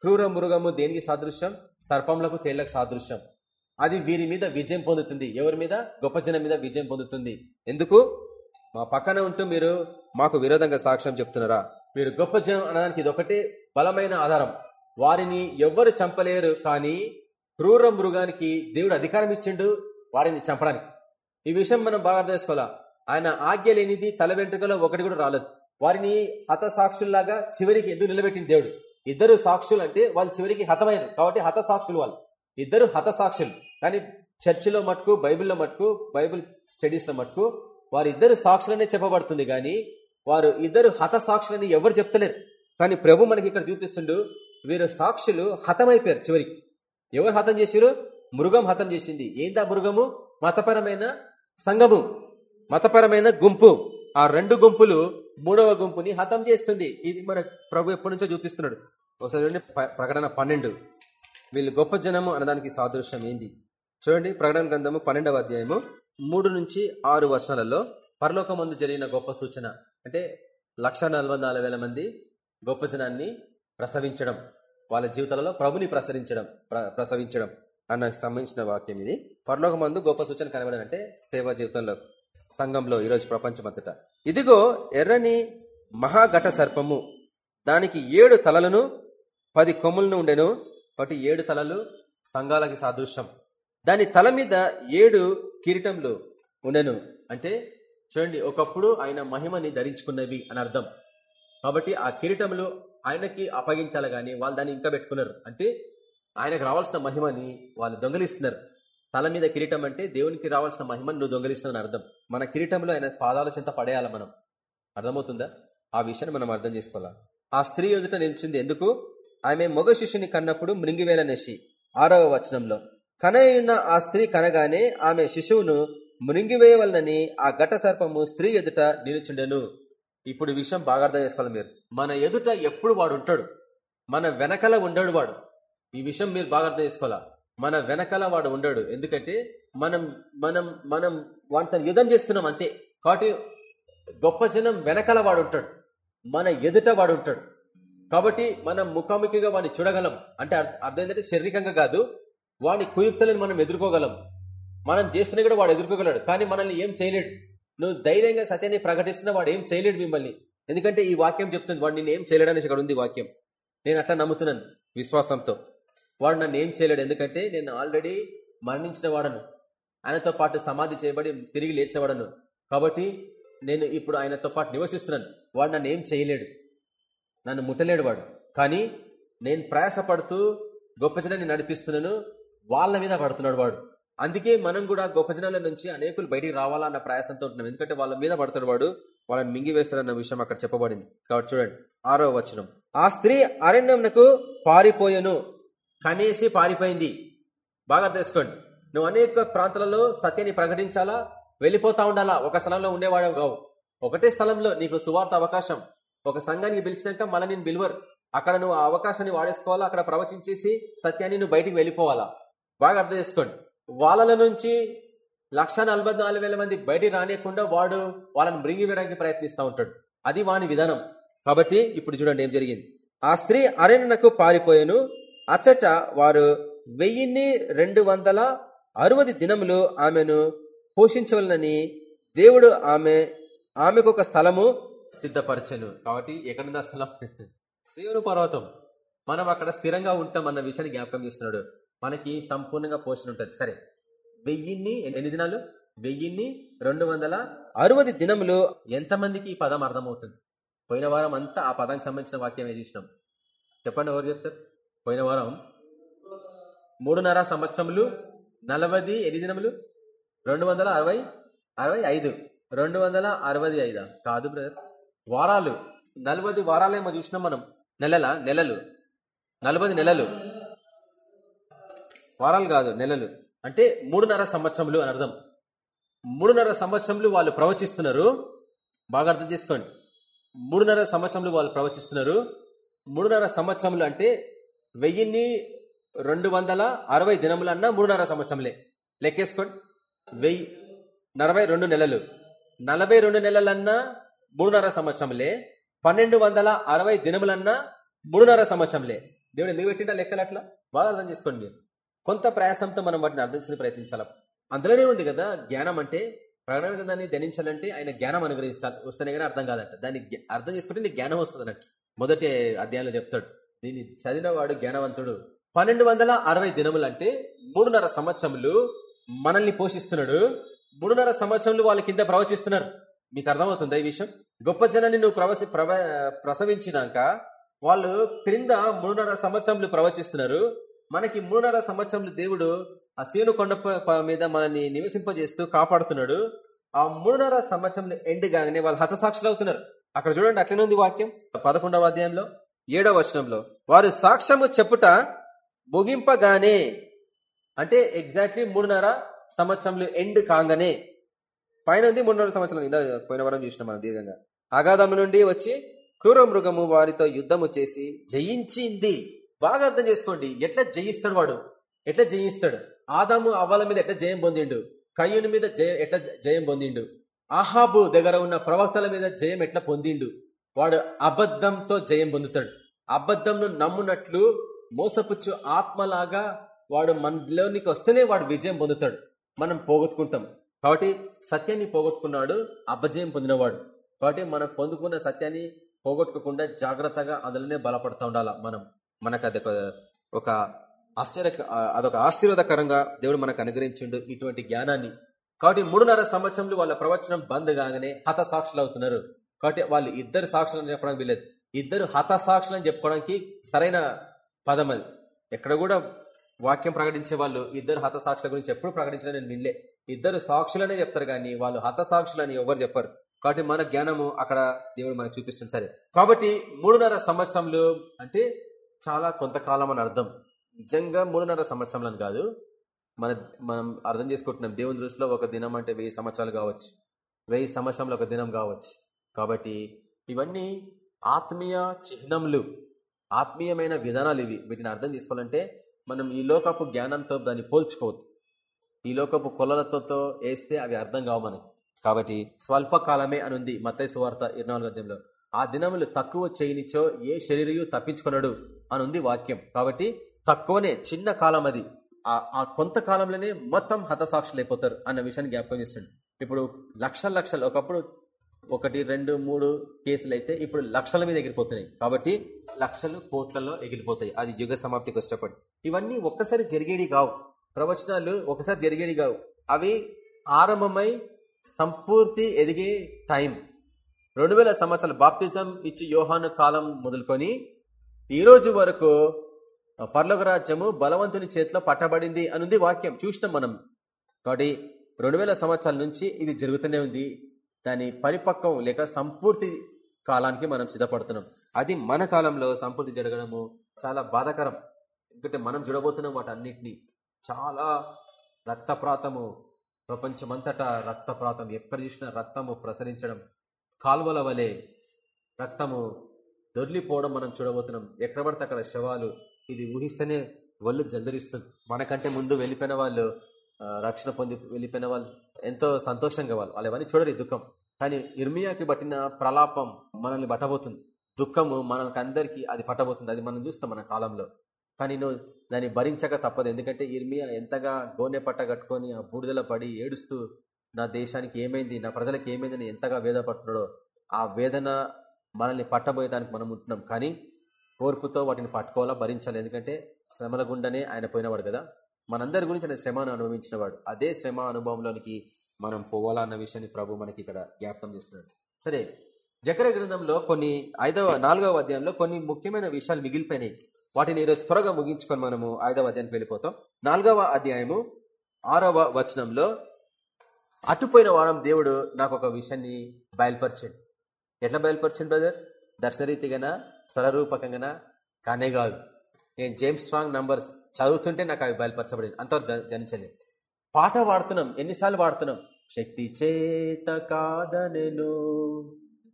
క్రూర మృగము దేనికి సాదృశ్యం? సర్పంలకు తేళ్ళకు సాదృశ్యం. అది వీరి మీద విజయం పొందుతుంది. ఎవరి మీద? గొప్ప జనం మీద విజయం పొందుతుంది. ఎందుకు? మా పక్కన ఉంటూ మీరు మాకు విరోధంగా సాక్ష్యం చెప్తున్నారా? మీరు గొప్ప జనం అనడానికి ఇది ఒకటే బలమైన ఆధారం. వారిని ఎవ్వరు చంపలేరు కానీ క్రూర మృగానికి దేవుడు అధికారం ఇచ్చిండు వారిని చంపడానికి. ఈ విషయం మనం బాగా అర్థం చేసుకోవాలా? ఆయన ఆజ్ఞ లేనిది తల వెంట్రుకలో ఒకటి కూడా రాలేదు. వారిని హత సాక్షుల్లాగా చివరికి ఎందుకు నిలబెట్టిన దేవుడు? ఇద్దరు సాక్షులు అంటే వాళ్ళు చివరికి హతమైనరు కాబట్టి హత సాక్షులు వాళ్ళు. ఇద్దరు హత సాక్షులు కానీ చర్చిలో మటుకు బైబిల్లో మటుకు బైబిల్ స్టడీస్లో మటుకు వారిద్దరు సాక్షులనే చెప్పబడుతుంది. కానీ వారు ఇద్దరు హత సాక్షులని ఎవరు చెప్తలేరు. కానీ ప్రభు మనకి ఇక్కడ చూపిస్తుండు వీరు సాక్షులు హతమైపోయారు చివరికి. ఎవరు హతం చేసిరు మృగం హతం చేసింది. ఏందా మృగము? మతపరమైన సంఘము మతపరమైన గుంపు. ఆ రెండు గుంపులు మూడవ గుంపుని హతం చేస్తుంది. ఇది మన ప్రభు ఎప్పటి నుంచో చూపిస్తున్నాడు. ఒకసారి చూడండి ప- ప్రకటన పన్నెండు. వీళ్ళు గొప్ప జనము అనడానికి సాదృశ్యం ఏంది? చూడండి ప్రకటన గ్రంథము పన్నెండవ అధ్యాయము మూడు నుంచి ఆరు వర్షాలలో పరలోకమందు జరిగిన గొప్ప సూచన. అంటే లక్ష మంది గొప్ప జనాన్ని ప్రసవించడం వాళ్ళ జీవితాలలో ప్రభుని ప్రసరించడం ప్రసవించడం అన్న సంబంధించిన వాక్యం ఇది. పరలోకమందు గొప్ప సూచన కనబడాలంటే సేవా జీవితంలో సంఘంలో ఈరోజు ప్రపంచమంతటా. ఇదిగో ఎర్రని మహాఘట సర్పము. దానికి ఏడు తలలను పది కొమ్ములను ఉండెను. వాటి ఏడు తలలు సంఘాలకి సాదృశ్యం. దాని తల మీద ఏడు కిరీటంలు ఉండెను. అంటే చూడండి ఒకప్పుడు ఆయన మహిమని ధరించుకున్నవి అని అర్థం. కాబట్టి ఆ కిరీటములు ఆయనకి అప్పగించాలి కానీ వాళ్ళు దాన్ని ఇంకా పెట్టుకున్నారు. అంటే ఆయనకు రావాల్సిన మహిమని వాళ్ళు దొంగలిస్తున్నారు. తల మీద కిరీటం అంటే దేవునికి రావాల్సిన మహిమని నువ్వు దొంగలిస్తున్నావు అర్థం. మన కిరీటంలో ఆయన పాదాల చింత పడేయాలి మనం. అర్థమవుతుందా? ఆ విషయాన్ని మనం అర్థం చేసుకోవాలి? ఆ స్త్రీ ఎదుట నిలిచింది. ఎందుకు? ఆమె మగ శిష్యుని కన్నప్పుడు మృంగివేలనేసి ఆరవ వచనంలో కనయున్న ఆ స్త్రీ కనగానే ఆమె శిశువును మృంగివేయవలనని ఆ ఘట సర్పము స్త్రీ ఎదుట నిలుచుండెను. ఇప్పుడు విషయం బాగా అర్థం చేసుకోవాలి మీరు. మన ఎదుట ఎప్పుడు వాడు ఉంటాడు? మన వెనకల ఉండడు వాడు. ఈ విషయం మీరు బాగా అర్థం చేసుకోవాలా? మన వెనకాల వాడు ఉండడు. ఎందుకంటే మనం మనం మనం వాటిని యుద్ధం చేస్తున్నాం అంతే. కాబట్టి గొప్ప జనం వెనకాల వాడు ఉంటాడు. మన ఎదుట వాడు ఉంటాడు. కాబట్టి మనం ముఖాముఖిగా వాడిని చూడగలం. అంటే అర్థం ఏంటంటే శారీరకంగా కాదు. వాడి కుయుక్తలను మనం ఎదుర్కోగలం. మనం చేస్తున్నా కూడా వాడు ఎదుర్కోగలడు. కానీ మనల్ని ఏం చేయలేడు. నువ్వు ధైర్యంగా సత్యాన్ని ప్రకటిస్తున్న వాడు ఏం చేయలేడు మిమ్మల్ని. ఎందుకంటే ఈ వాక్యం చెప్తుంది వాడు నేను ఏం చేయలేడని ఇక్కడ ఉంది వాక్యం. నేను అట్లా నమ్ముతున్నాను విశ్వాసంతో. వాడు నన్ను ఏం చేయలేడు ఎందుకంటే నేను ఆల్రెడీ మరణించిన వాడను. ఆయనతో పాటు సమాధి చేయబడి తిరిగి లేచినవాడను కాబట్టి నేను ఇప్పుడు ఆయనతో పాటు నివసిస్తున్నాను. వాడు నన్ను ఏం చేయలేడు. నన్ను ముట్టలేడు వాడు. కానీ నేను ప్రయాసపడుతూ గొప్ప జనాన్ని నడిపిస్తున్నాను. వాళ్ళ మీద పడుతున్నాడు వాడు. అందుకే మనం కూడా గొప్ప జనాల నుంచి అనేకులు బయటికి రావాలా అన్న ప్రయాసంతో ఉంటున్నాం. ఎందుకంటే వాళ్ళ మీద పడుతాడు వాడు వాళ్ళని మింగివేస్తాడన్న విషయం అక్కడ చెప్పబడింది. కాబట్టి చూడండి ఆరో వచనం. ఆ స్త్రీ అరణ్యంకు పారిపోయాను. కనేసి పారిపోయింది. బాగా అర్థం చేసుకోండి. నువ్వు అనేక ప్రాంతాలలో సత్యాన్ని ప్రకటించాలా? వెళ్ళిపోతా ఉండాలా? ఒక స్థలంలో ఉండేవాడు కావు. ఒకటే స్థలంలో నీకు సువార్త అవకాశం. ఒక సంఘానికి పిలిచినాక మళ్ళీ నేను బిల్వర్ అక్కడ నువ్వు ఆ అవకాశాన్ని వాడేసుకోవాలా? అక్కడ ప్రవచించేసి సత్యాన్ని నువ్వు బయటికి వెళ్ళిపోవాలా? బాగా అర్థం చేసుకోండి. వాళ్ళ నుంచి లక్ష నలభై నాలుగు వేల మంది బయటికి రానియకుండా వాడు వాళ్ళని మృంగివేయడానికి ప్రయత్నిస్తూ ఉంటాడు. అది వాని విధానం. కాబట్టి ఇప్పుడు చూడండి ఏం జరిగింది. ఆ స్త్రీ అరణ్యకు పారిపోయాను. అచ్చట వారు వెయ్యిన్ని రెండు వందల అరవది దినములు ఆమెను పోషించవలనని దేవుడు ఆమె ఆమెకు ఒక స్థలము సిద్ధపరచను. కాబట్టి ఎక్కడుంది ఆ స్థలం? శివుని పర్వతం. మనం అక్కడ స్థిరంగా ఉంటాం అన్న విషయాన్ని జ్ఞాపకం చేస్తున్నాడు. మనకి సంపూర్ణంగా పోషణ ఉంటుంది. సరే వెయ్యిన్ని ఎన్ని దినాలు? వెయ్యిన్ని రెండు వందల అరవది దినములు ఎంతమందికి ఈ పదం అర్థమవుతుంది? పోయిన వారం అంతా ఆ పదానికి సంబంధించిన వాక్యం చూసినాం? చెప్పండి ఎవరు చెప్తారు? పోయిన వారం మూడున్నర సంవత్సరములు నలభై ఎన్ని దినములు? రెండు వందల అరవై అరవై ఐదు. రెండు వందల అరవై ఐదా? కాదు బ్రదర్ వారాలు. నలభై వారాలేమో చూసినాం మనం. నెలల? నెలలు. నలభై నెలలు. వారాలు కాదు నెలలు. అంటే మూడున్నర సంవత్సరములు అని అర్థం. మూడున్నర సంవత్సరములు వాళ్ళు ప్రవచిస్తున్నారు. బాగా అర్థం చేసుకోండి. మూడున్నర సంవత్సరములు వాళ్ళు ప్రవచిస్తున్నారు. మూడున్నర సంవత్సరములు అంటే వెయ్యిన్ని రెండు వందల అరవై దినములు అన్నా మూడున్నర సంవత్సరంలే లెక్కేసుకోండి. వెయ్యి నలభై రెండు నెలలు. నలభై రెండు నెలలన్నా మూడున్నర సంవత్సరంలే పన్నెండు వందల అరవై దినములన్నా మూడున్నర సంవత్సరంలే దేవుడు ఎందుకు పెట్టిండా లెక్కలు అట్లా? బాగా అర్థం చేసుకోండి మీరు. కొంత ప్రయాసంతో మనం వాటిని అర్థం ప్రయత్నించాలి? అందులోనే ఉంది కదా జ్ఞానం అంటే ప్రకటన గ్రంథాన్ని ధ్యానించాలంటే ఆయన జ్ఞానం అనుగ్రహించాలి వస్తేనే కానీ అర్థం కాదంట. దాన్ని అర్థం చేసుకుంటే నీకు జ్ఞానం వస్తుంది అన్నట్టు మొదటి అధ్యాయంలో చెప్తాడు. దీన్ని చదివినవాడు జ్ఞానవంతుడు. పన్నెండు వందల అరవై దినములు అంటే మూడున్నర సంవత్సరములు మనల్ని పోషిస్తున్నాడు. మూడున్నర సంవత్సరములు వాళ్ళ కింద ప్రవచిస్తున్నారు. మీకు అర్థమవుతుందా ఈ విషయం? గొప్ప జనాన్ని నువ్వు ప్రవసి ప్రవ ప్రసవించినాక వాళ్ళు క్రింద మూడున్నర సంవత్సరములు ప్రవచిస్తున్నారు. మనకి మూడున్నర సంవత్సరంలో దేవుడు ఆ సీను కొండ మీద మనల్ని నివసింపజేస్తూ కాపాడుతున్నాడు. ఆ మూడున్నర సంవత్సరం ఎండ్ కాగానే వాళ్ళు హతసాక్షులు అవుతున్నారు. అక్కడ చూడండి అట్లనే ఉంది వాక్యం. పదకొండవ అధ్యాయంలో ఏడవ వచనంలో. వారు సాక్ష్యము చెప్పుట ముగింపగానే అంటే ఎగ్జాక్ట్లీ మూడున్నర సంవత్సరంలో ఎండ్ కాగానే పైన ఉంది మూడున్నర సంవత్సరం ఇందా పోయిన వారం చూసిన మనం దీర్ఘంగా. అగాధము నుండి వచ్చి క్రూర మృగము వారితో యుద్ధము చేసి జయించింది. బాగా అర్థం చేసుకోండి. ఎట్లా జయిస్తాడు వాడు? ఎట్లా జయిస్తాడు? ఆదాము అవ్వాల మీద ఎట్లా జయం పొందిండు? కయ్యూని మీద జయం ఎట్లా జయం పొందిండు? అహాబు దగ్గర ఉన్న ప్రవక్తల మీద జయం ఎట్లా పొందిండు? వాడు అబద్ధంతో జయం పొందుతాడు. అబద్ధంను నమ్మునట్లు మోసపుచ్చు ఆత్మలాగా వాడు మనలోనికి వస్తేనే వాడు విజయం పొందుతాడు. మనం పోగొట్టుకుంటాం. కాబట్టి సత్యాన్ని పోగొట్టుకున్నాడు అబ్బజయం పొందినవాడు. కాబట్టి మనం పొందుకున్న సత్యాన్ని పోగొట్టుకోకుండా జాగ్రత్తగా అందులోనే బలపడతా ఉండాలా మనం. మనకు అది ఒక ఆశ్చర్య అదొక ఆశీర్వాదకరంగా దేవుడు మనకు అనుగ్రహించిండు ఇటువంటి జ్ఞానాన్ని. కాబట్టి మూడున్నర సంవత్సరంలో వాళ్ళ ప్రవచనం బంద్ కాగానే హత సాక్షులు అవుతున్నారు. కాబట్టి వాళ్ళు ఇద్దరు సాక్షులు చెప్పడానికి వీలేదు ఇద్దరు హతసాక్షులు అని చెప్పుకోవడానికి సరైన పదం అది. ఎక్కడ కూడా వాక్యం ప్రకటించే వాళ్ళు ఇద్దరు హత సాక్షుల గురించి ఎప్పుడు ప్రకటించడం నేను నిల్లే ఇద్దరు సాక్షులనే చెప్తారు కానీ వాళ్ళు హత అని ఎవరు చెప్పారు. కాబట్టి మన జ్ఞానము అక్కడ దేవుడు మనకు చూపిస్తుంది. సరే. కాబట్టి మూడున్నర సంవత్సరంలో అంటే చాలా కొంతకాలం అని అర్థం. నిజంగా మూడున్నర సంవత్సరాలను కాదు. మన మనం అర్థం చేసుకుంటున్నాం. దేవుని దృష్టిలో ఒక దినం అంటే వెయ్యి సంవత్సరాలు కావచ్చు. వెయ్యి సంవత్సరంలో ఒక దినం కావచ్చు. కాబట్టి ఇవన్నీ ఆత్మీయ చిహ్నములు. ఆత్మీయమైన విధానాలు ఇవి. వీటిని అర్థం చేసుకోవాలంటే మనం ఈ లోకపు జ్ఞానంతో దాన్ని పోల్చుకోవద్దు. ఈ లోకపు కొలలతో వేస్తే అవి అర్థం కావు మనకి. కాబట్టి స్వల్పకాలమే అని ఉంది మత్తయి సువార్త ఇరవై నాలుగు అధ్యాయంలో. ఆ దినములు తక్కువ చేయనిచో ఏ శరీరయు తప్పించుకొనడు. అని ఉంది వాక్యం. కాబట్టి తక్కువనే చిన్న కాలం అది. ఆ కొంతకాలంలోనే మొత్తం హతసాక్షులు అయిపోతారు అన్న విషయాన్ని జ్ఞాపకం చేస్తుంది ఇప్పుడు లక్షల లక్షలు ఒకప్పుడు ఒకటి రెండు మూడు కేసులు అయితే ఇప్పుడు లక్షల మీద ఎగిరిపోతున్నాయి. కాబట్టి లక్షలు కోట్లలో ఎగిరిపోతాయి. అది యుగ సమాప్తికి వచ్చేటప్పుడు. ఇవన్నీ ఒక్కసారి జరిగేవి కావు. ప్రవచనాలు ఒకసారి జరిగేవి కావు. అవి ఆరంభమై సంపూర్తి ఎదిగే టైం. రెండు వేల సంవత్సరాల బాప్తిజం ఇచ్చి యోహాను కాలం మొదలుకొని ఈరోజు వరకు పర్లోక రాజ్యము బలవంతుని చేతిలో పట్టబడింది అనుంది వాక్యం. చూసినాం మనం. కాబట్టి రెండు వేల సంవత్సరాల నుంచి ఇది జరుగుతూనే ఉంది. దాని పరిపక్వం లేక సంపూర్తి కాలానికి మనం సిద్ధపడుతున్నాం. అది మన కాలంలో సంపూర్తి జరగడము చాలా బాధాకరం. ఎందుకంటే మనం చూడబోతున్నాం వాటన్నిటిని. చాలా రక్తప్రాతము ప్రపంచమంతటా రక్తప్రాతం ఎక్కడ చూసినా రక్తము ప్రసరించడం కాలువల వలె రక్తము దొర్లిపోవడం మనం చూడబోతున్నాం. ఎక్కడ పడితే అక్కడ శవాలు ఇది ఊహిస్తేనే ఒళ్ళు జల్దరిస్తుంది. మనకంటే ముందు వెళ్ళిపోయిన వాళ్ళు రక్షణ పొంది వెళ్ళిపోయిన వాళ్ళు ఎంతో సంతోషంగా వాళ్ళు. వాళ్ళు ఎవరిని చూడరు దుఃఖం. కానీ ఇర్మియాకి పట్టిన ప్రలాపం మనల్ని పట్టబోతుంది. దుఃఖము మనకందరికీ అది పట్టబోతుంది. అది మనం చూస్తాం మన కాలంలో. కానీ నువ్వు దాన్ని భరించక తప్పదు. ఎందుకంటే ఇర్మియా ఎంతగా గోనె పట్ట కట్టుకొని ఆ బూడిదల పడి ఏడుస్తూ నా దేశానికి ఏమైంది నా ప్రజలకు ఏమైందని ఎంతగా వేదపడుతున్నాడో ఆ వేదన మనల్ని పట్టబోయేదానికి మనం ఉంటున్నాం. కానీ ఓర్పుతో వాటిని పట్టుకోవాలా భరించాలి? ఎందుకంటే శ్రమల గుండనే ఆయన పోయినవాడు కదా. మనందరి గురించి ఆయన శ్రమను అనుభవించినవాడు. అదే శ్రమ అనుభవంలోనికి మనం పోవాలా అన్న విషయాన్ని ప్రభు మనకి ఇక్కడ జ్ఞాపకం చేస్తున్నాడు. సరే జకర గ్రంథంలో కొన్ని ఐదవ నాలుగవ అధ్యాయంలో కొన్ని ముఖ్యమైన విషయాలు మిగిలిపోయినాయి. వాటిని ఈరోజు త్వరగా ముగించుకొని మనము ఐదవ అధ్యాయానికి వెళ్ళిపోతాం. నాలుగవ అధ్యాయము ఆరవ వచనంలో అటుపోయిన వారం దేవుడు నాకు ఒక విషయాన్ని బయలుపరిచాడు. ఎట్లా బయలుపరిచింది బ్రదర్ దర్శనరీతిగానా? స్వరూపకంగానా కానే కాదు. నేను జేమ్స్ స్ట్రాంగ్ నంబర్స్ చదువుతుంటే నాకు అవి బయలుపరచబడింది. అంతవరకు జ- జనించలేదు. పాట వాడుతున్నాం. ఎన్నిసార్లు వాడుతున్నాం? శక్తి చేత కాదనెను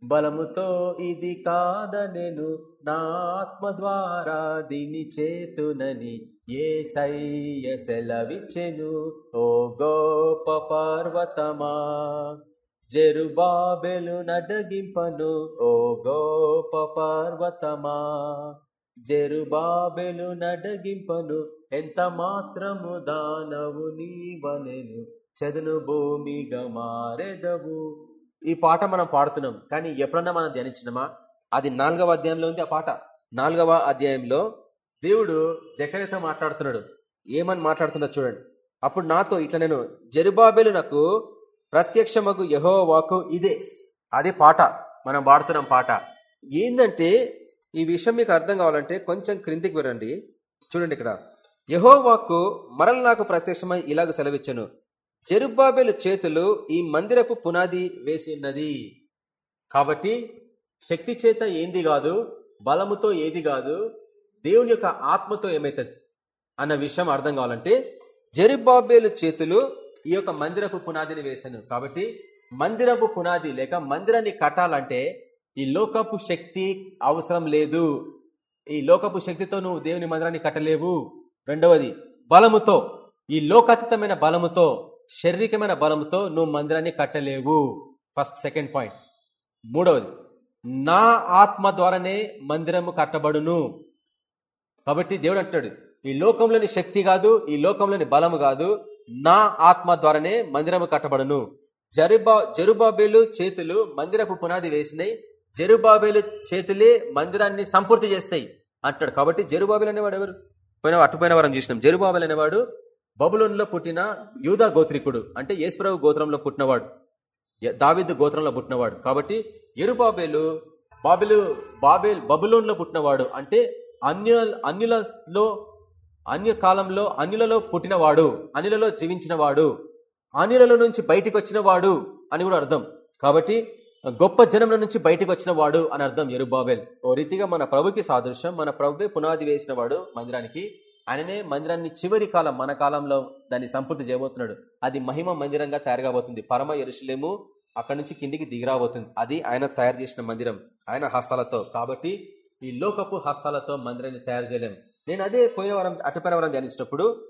బలముతో ఇది కాదనెను నా ఆత్మ ద్వారా దీని చేతునని ఏ సయ్య సెలవిచెను ఓ గోప పార్వతమా జెరుబాబెలు నడగింపను ఓ గోప పర్వతమా. జెరుబాబెలు నడగింపను ఎంత మాత్రము దానవు నీవనెను. చదును భూమిగా మారెదవు. ఈ పాట మనం పాడుతున్నాం కానీ ఎప్పుడన్నా మనం ధ్యానించినమా? అది నాలుగవ అధ్యాయంలో ఉంది ఆ పాట. నాలుగవ అధ్యాయంలో దేవుడు జకరితో మాట్లాడుతున్నాడు. ఏమని మాట్లాడుతున్నా చూడండి. అప్పుడు నాతో ఇట్లా నేను జెరుబాబెలు నాకు ప్రత్యక్షమగు యహో వాకు ఇదే. అది పాట. మనం పాడుతున్నాం పాట. ఏందంటే ఈ విషయం మీకు అర్థం కావాలంటే కొంచెం క్రిందికి వినండి చూడండి ఇక్కడ. యహో వాక్కు మరల నాకు ప్రత్యక్షమై ఇలాగ సెలవిచ్చను. చెరుబాబేలు చేతులు ఈ మందిరపు పునాది వేసినది. కాబట్టి శక్తి చేత ఏంది కాదు బలముతో ఏది కాదు దేవుని యొక్క ఆత్మతో ఏమైతుంది? అన్న విషయం అర్థం కావాలంటే జెరుబాబేలు చేతులు ఈ యొక్క మందిరపు పునాదిని వేశాను. కాబట్టి మందిరపు పునాది లేక మందిరాన్ని కట్టాలంటే ఈ లోకపు శక్తి అవసరం లేదు. ఈ లోకపు శక్తితో నువ్వు దేవుని మందిరాన్ని కట్టలేవు. రెండవది బలముతో ఈ లోకాతీతమైన బలముతో శారీరకమైన బలముతో నువ్వు మందిరాన్ని కట్టలేవు. First second point. మూడవది నా ఆత్మ ద్వారానే మందిరము కట్టబడును. కాబట్టి దేవుడు అంటాడు ఈ లోకంలోని శక్తి కాదు ఈ లోకంలోని బలము కాదు నా ఆత్మ ద్వారానే మందిరము కట్టబడును. జరుబా జరుబాబేలు చేతులు మందిరపు పునాది వేసినాయి జరుబాబేలు చేతులే మందిరాన్ని సంపూర్తి చేస్తాయి అంటాడు. కాబట్టి జరుబాబేలు అనేవాడు ఎవరు? పోయిన అటుపోయిన వారం చూసినాం. జరుబాబేలు అనేవాడు బబులోన్లో పుట్టిన యూదా గోత్రికుడు. అంటే యేసుప్రభు గోత్రంలో పుట్టినవాడు. దావిద్ గోత్రంలో పుట్టినవాడు. కాబట్టి ఎరుబాబేలు బాబెలు బాబేల్ బబులోన్లో పుట్టినవాడు. అంటే అన్య అన్యులలో అన్య కాలంలో అన్యులలో పుట్టినవాడు అన్యులలో జీవించినవాడు అన్యులలో నుంచి బయటికి వచ్చినవాడు అని కూడా అర్థం. కాబట్టి గొప్ప జనముల నుంచి బయటికి వచ్చినవాడు అని అర్థం ఎరుబాబెల్ ఓ రీతిగా మన ప్రభుకి సాదృశ్యం మన ప్రభువే పునాది వేసినవాడు మందిరానికి. ఆయననే మందిరాన్ని చివరి కాలం మన కాలంలో దాన్ని సంపూర్తి చేయబోతున్నాడు. అది మహిమ మందిరంగా తయారుగాబోతుంది. పరమ ఎరుషులేము అక్కడి నుంచి కిందికి దిగిరాబోతుంది. అది ఆయన తయారు చేసిన మందిరం ఆయన హస్తాలతో. కాబట్టి ఈ లోకపు హస్తాలతో మందిరాన్ని తయారు చేయలేం. నేను అదే పోయిన వారం అటుపైన వారం ధ్యానించినప్పుడు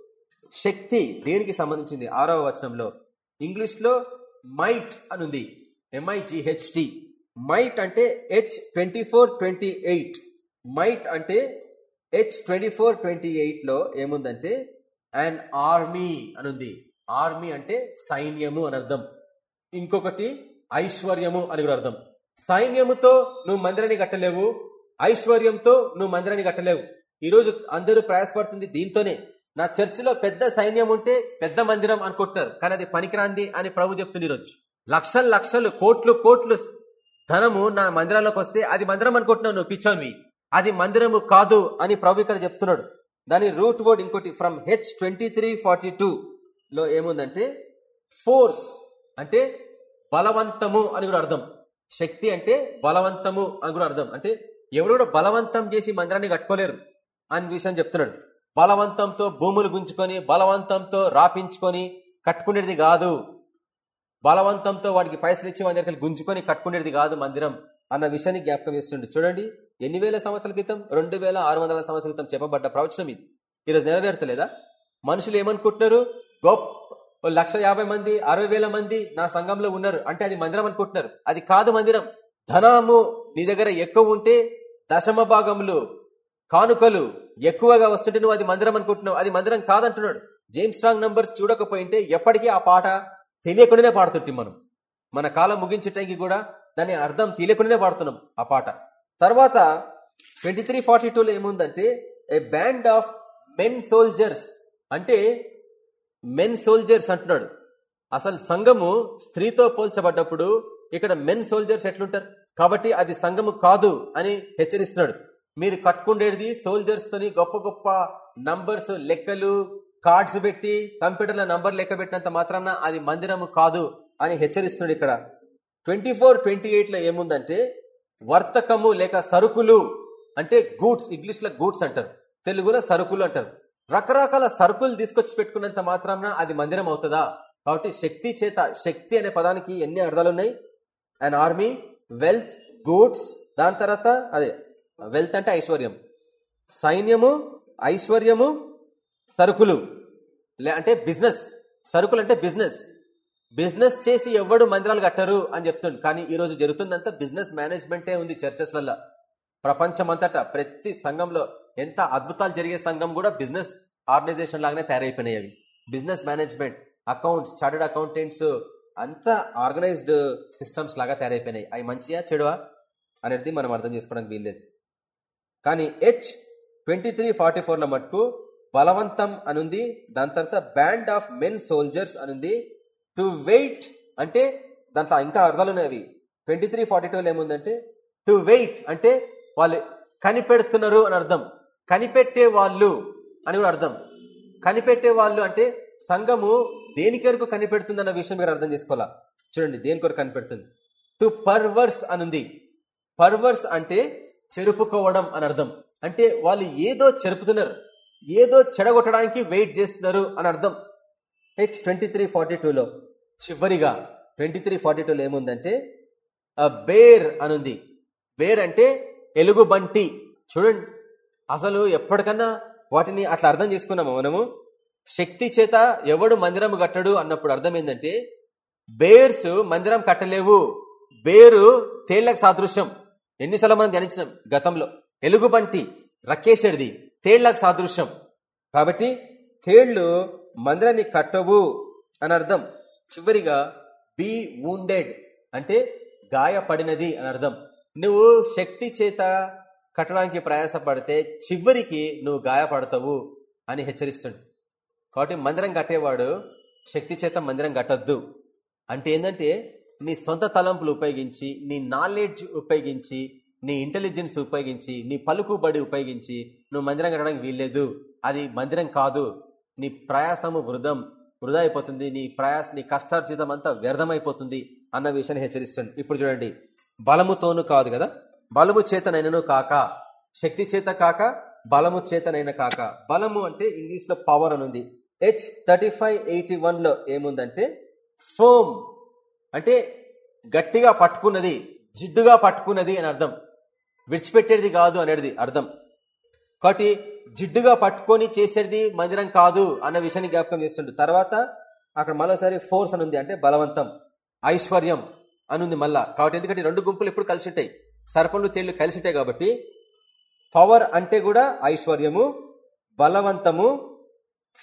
శక్తి దేనికి సంబంధించింది? ఆరవ వచనంలో. ఇంగ్లీష్లో మైట్ అనుంది M I G H T might అంటే H twenty four twenty eight might అంటే హెచ్ ట్వంటీ ఫోర్ ట్వంటీ ఎయిట్లో ఏముందంటే అండ్ ఆర్మీ అనుంది. ఆర్మీ అంటే సైన్యము అని అర్థం. ఇంకొకటి ఐశ్వర్యము అని కూడా అర్థం. సైన్యముతో నువ్వు మందిరాన్ని కట్టలేవు. ఐశ్వర్యంతో నువ్వు మందిరాన్ని కట్టలేవు. ఈరోజు అందరూ ప్రయాసపడుతుంది దీంతోనే. నా చర్చిలో పెద్ద సైన్యం ఉంటే పెద్ద మందిరం అనుకుంటున్నారు కానీ అది పనికిరాంది అని ప్రభు చెప్తుంది ఈరోజు. లక్షలు లక్షలు కోట్లు కోట్లు ధనము నా మందిరాల్లోకి వస్తే అది మందిరం అనుకుంటున్నావు నువ్వు పిచ్చోన్వి. అది మందిరము కాదు అని ప్రభు ఇక్కడ చెప్తున్నాడు. దాని రూట్ వర్డ్ ఇంకోటి from H twenty three forty two లో ఏముందంటే ఫోర్స్ అంటే బలవంతము అని కూడా అర్థం. శక్తి అంటే బలవంతము అని కూడా అర్థం. అంటే ఎవరు కూడా బలవంతం చేసి మందిరాన్ని కట్టుకోలేరు. అని విషయం చెప్తున్నాడు. బలవంతంతో భూములు గుంజుకొని బలవంతంతో రాపించుకొని కట్టుకునేది కాదు. బలవంతంతో వాడికి పైసలు ఇచ్చి వాడి దగ్గర గుంజుకొని కట్టుకునేది కాదు మందిరం అన్న విషయాన్ని జ్ఞాపకం చేస్తుండే. చూడండి ఎన్ని వేల సంవత్సరాల క్రితం రెండు వేల ఆరు వందల సంవత్సరాల క్రితం చెప్పబడ్డ ప్రవచనం ఇది. ఈరోజు నెరవేర్తలేదా? మనుషులు ఏమనుకుంటున్నారు? గొప్ప లక్ష యాభై మంది అరవై వేల మంది నా సంఘంలో ఉన్నారు. అంటే అది మందిరం అనుకుంటున్నారు. అది కాదు మందిరం. ధనము నీ దగ్గర ఎక్కువ ఉంటే దశమ భాగంలో కానుకలు ఎక్కువగా వస్తుంటే నువ్వు అది మందిరం అనుకుంటున్నావు. అది మందిరం కాదంటున్నాడు. జేమ్స్ స్ట్రాంగ్ నంబర్స్ చూడకపోయింటే ఎప్పటికీ ఆ పాట తెలియకుండానే పాడుతుంటి మనం. మన కాలం ముగించటానికి కూడా దాని అర్థం తెలియకుండానే పాడుతున్నాం ఆ పాట. తర్వాత ట్వంటీ త్రీ ఫార్టీ టూలో ఏముందంటే a band of men soldiers అంటే మెన్ సోల్జర్స్ అంటున్నాడు. అసలు సంఘము స్త్రీతో పోల్చబడ్డప్పుడు ఇక్కడ మెన్ సోల్జర్స్ ఎట్లుంటారు? కాబట్టి అది సంఘము కాదు అని హెచ్చరిస్తున్నాడు. మీరు కట్టుకుండేది సోల్జర్స్ తోని గొప్ప గొప్ప నంబర్స్ లెక్కలు కార్డ్స్ పెట్టి కంప్యూటర్ల నంబర్ లెక్క పెట్టినంత మాత్రాన అది మందిరము కాదు అని హెచ్చరిస్తున్నాడు ఇక్కడ. ట్వంటీ ఫోర్ ట్వంటీ ఎయిట్లో ఏముందంటే వర్తకము లేక సరుకులు అంటే గూడ్స్ ఇంగ్లీష్లో గూడ్స్ అంటారు. తెలుగులో సరుకులు అంటారు. రకరకాల సరుకులు తీసుకొచ్చి పెట్టుకున్నంత మాత్రాన అది మందిరం అవుతుందా? కాబట్టి శక్తి చేత శక్తి అనే పదానికి ఎన్ని అర్థాలు ఉన్నాయి? అండ్ ఆర్మీ వెల్త్ గూడ్స్ దాని తర్వాత అదే వెల్త్ అంటే ఐశ్వర్యం. సైన్యము ఐశ్వర్యము సరుకులు. లే అంటే బిజినెస్. సరుకులు అంటే బిజినెస్. బిజినెస్ చేసి ఎవడు మందిరాలు కట్టరు అని చెప్తుండు. కానీ ఈ రోజు జరుగుతుందంతా బిజినెస్ మేనేజ్మెంటే ఉంది చర్చెస్లలో ప్రపంచమంతటా ప్రతి సంఘంలో ఎంత అద్భుతాలు జరిగే సంఘం కూడా బిజినెస్ ఆర్గనైజేషన్ లాగానే తయారైపోయినాయి అవి. Business management accounts chartered accountants అంతా ఆర్గనైజ్డ్ సిస్టమ్స్ లాగా తయారైపోయినాయి. అవి మంచియా చెడువా? అనేది మనం అర్థం చేసుకోవడానికి వీల్లేదు. కానీ హెచ్ ట్వంటీ త్రీ ఫార్టీ ఫోర్ల మటుకు బలవంతం అనుంది. దాని తర్వాత బ్యాండ్ ఆఫ్ మెన్ సోల్జర్స్ అనుంది. టు వెయిట్ అంటే దాంట్లో ఇంకా అర్థాలు ఉన్నాయి అవి. ట్వంటీ త్రీ ఫార్టీ టూలో ఏముందంటే టు వెయిట్ అంటే వాళ్ళు కనిపెడుతున్నారు అని అర్థం. కనిపెట్టే వాళ్ళు అని కూడా అర్థం. కనిపెట్టే వాళ్ళు అంటే సంఘము దేని కొరకు కనిపెడుతుంది అన్న విషయం మీరు అర్థం చేసుకోవాలా? చూడండి దేని కొరకు కనిపెడుతుంది. టు పర్వర్స్ అనుంది. పర్వర్స్ అంటే చెరుపుకోవడం అని అర్థం అంటే వాళ్ళు ఏదో చెరుపుతున్నారు ఏదో చెడగొట్టడానికి వెయిట్ చేస్తున్నారు అని అర్థం హెచ్ ట్వంటీ త్రీ ఫార్టీ టూలో చివరిగా ట్వంటీ త్రీ ఫార్టీ టూలో ఏముందంటే బేర్ అనుంది. బేర్ అంటే ఎలుగుబంటి చూడండి అసలు ఎప్పటికన్నా వాటిని అట్లా అర్థం చేసుకున్నాము మనము? శక్తి చేత ఎవడు మందిరం కట్టడు అన్నప్పుడు అర్థం ఏంటంటే బేర్స్ మందిరం కట్టలేవు. బేరు తేళ్ళకు సాదృశ్యం. ఎన్నిసార్లు మనం ధ్యానించినాం గతంలో? ఎలుగుబంటి రక్కేశడిది తేళ్ళకు సాదృశ్యం. కాబట్టి తేళ్ళు మందిరాన్ని కట్టవు అని అర్థం. చివరిగా బీ వూండెడ్ అంటే గాయపడినది అని అర్థం. నువ్వు శక్తి చేత కట్టడానికి ప్రయాసపడితే చివరికి నువ్వు గాయపడతావు అని హెచ్చరిస్తుంది కాబట్టి మందిరం కట్టేవాడు శక్తి చేత మందిరం కట్టద్దు. అంటే ఏంటంటే నీ సొంత తలంపులు ఉపయోగించి నీ నాలెడ్జ్ ఉపయోగించి నీ ఇంటెలిజెన్స్ ఉపయోగించి నీ పలుకుబడి ఉపయోగించి నువ్వు మందిరం కట్టడానికి వీల్లేదు. అది మందిరం కాదు. నీ ప్రయాసము వృధం. వృధా అయిపోతుంది. నీ ప్రయాస నీ కష్టార్జితం అంతా వ్యర్థమైపోతుంది అన్న విషయాన్ని హెచ్చరిస్తుంది ఇప్పుడు చూడండి. బలముతోను కాదు కదా? బలము చేతనైనను కాక. శక్తి చేత కాక బలము చేతనైన కాక. బలము అంటే ఇంగ్లీష్లో పవర్ అని ఉంది. హెచ్ థర్టీ ఫైవ్ ఎయిటీ వన్లో ఏముందంటే ఫోమ్ అంటే గట్టిగా పట్టుకున్నది జిడ్డుగా పట్టుకున్నది అని అర్థం. విడిచిపెట్టేది కాదు అనేది అర్థం. కాబట్టి జిడ్డుగా పట్టుకొని చేసేది మందిరం కాదు అన్న విషయాన్ని జ్ఞాపకం చేస్తుండే. తర్వాత అక్కడ మరోసారి ఫోర్స్ అని ఉంది అంటే బలవంతం ఐశ్వర్యం అనుంది మళ్ళా. కాబట్టి ఎందుకంటే రెండు గుంపులు ఎప్పుడు కలిసి ఉంటాయి? సర్పంలు తేళ్ళు కలిసి ఉంటాయి కాబట్టి పవర్ అంటే కూడా ఐశ్వర్యము బలవంతము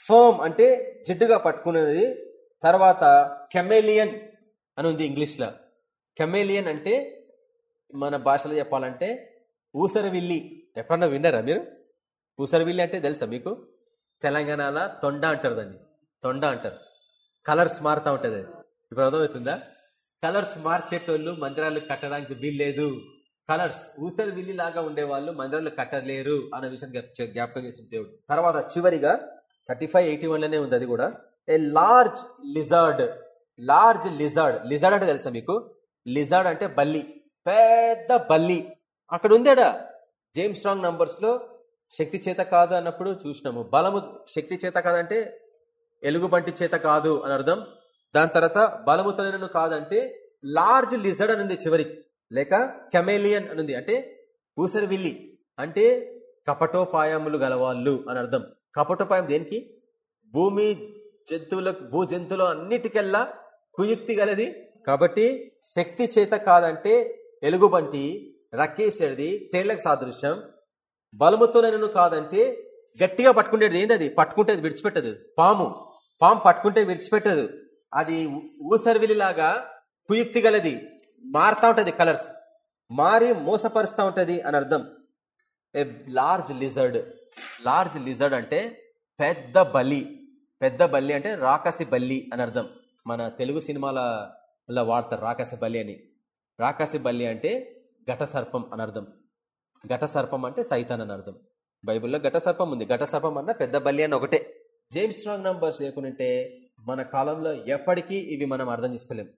ఫోమ్ అంటే జిడ్డుగా పట్టుకున్నది. తర్వాత కెమెలియన్ అని ఉంది ఇంగ్లీష్లో. కెమేలియన్ అంటే మన భాషలో చెప్పాలంటే ఊసరవిల్లి. ఎప్పుడన్నా విన్నారా మీరు? ఊసరవిల్లి అంటే తెలుసా మీకు? తెలంగాణలో తొండ అంటారు దాన్ని. తొండ అంటారు. కలర్స్ మారుతా ఉంటుంది. ఇప్పుడు అర్థమవుతుందా? కలర్స్ మార్చేటోళ్ళు మందిరాలు కట్టడానికి వీల్లేదు. కలర్స్ ఊసరి విల్లి లాగా ఉండేవాళ్ళు మందిరాలు కట్టలేరు అనే విషయం జ్ఞాపకం చేసిన దేవుడు. తర్వాత చివరిగా థర్టీ ఫైవ్ ఎయిటీ వన్లోనే ఉంది అది కూడా. A large lizard large lizard. Lizard అంటే తెలుసా మీకు? లిజర్డ్ అంటే బల్లి. పెద్ద బల్లి. అక్కడ ఉందేడా? జేమ్స్ స్ట్రాంగ్ నంబర్స్లో శక్తి చేత కాదు అన్నప్పుడు చూసినాము. బలము శక్తి చేత కాదంటే ఎలుగుబంటి చేత కాదు అని అర్థం. దాని తర్వాత బలముతనను కాదంటే లార్జ్ లిజర్డ్ అని ఉంది చివరికి లేక కెమేలియన్ అని ఉంది. అంటే ఊసరివిల్లి. అంటే కపటోపాయములు గలవాళ్ళు అని అర్థం. కపటోపాయం దేనికి? భూమి జంతువులకు భూ జంతువులు అన్నిటికెల్లా కుయుక్తి గలది. కాబట్టి శక్తి చేత కాదంటే ఎలుగుబంటి రక్కేసేది తేళ్ళకు సాదృశ్యం. బలముతోనైనను కాదంటే గట్టిగా పట్టుకునేది ఏంది పట్టుకుంటే అది విడిచిపెట్టదు. పాము. పాము పట్టుకుంటే విడిచిపెట్టదు. అది ఊసర్విలిలాగా కుయుక్తి గలది. మారుతా ఉంటది కలర్స్. మారి మోసపరుస్తూ ఉంటది అని అర్థం. A large lizard. Large lizard అంటే పెద్ద బలి. పెద్ద బల్లి అంటే రాకసి బల్లి అని అర్థం. మన తెలుగు సినిమాలలో వాడతారు రాకసి బల్లి అని. రాకసి బల్లి అంటే ఘట సర్పం అని అర్థం. ఘట సర్పం అంటే సైతాన్ అని అర్థం. బైబిల్లో ఘట సర్పం ఉంది. ఘట సర్పం అన్న పెద్ద బల్లి అని ఒకటే. జేమ్స్ స్ట్రాంగ్ నంబర్స్ లేకుంటే మన కాలంలో ఎప్పటికీ ఇవి మనం అర్థం చేసుకోలేం.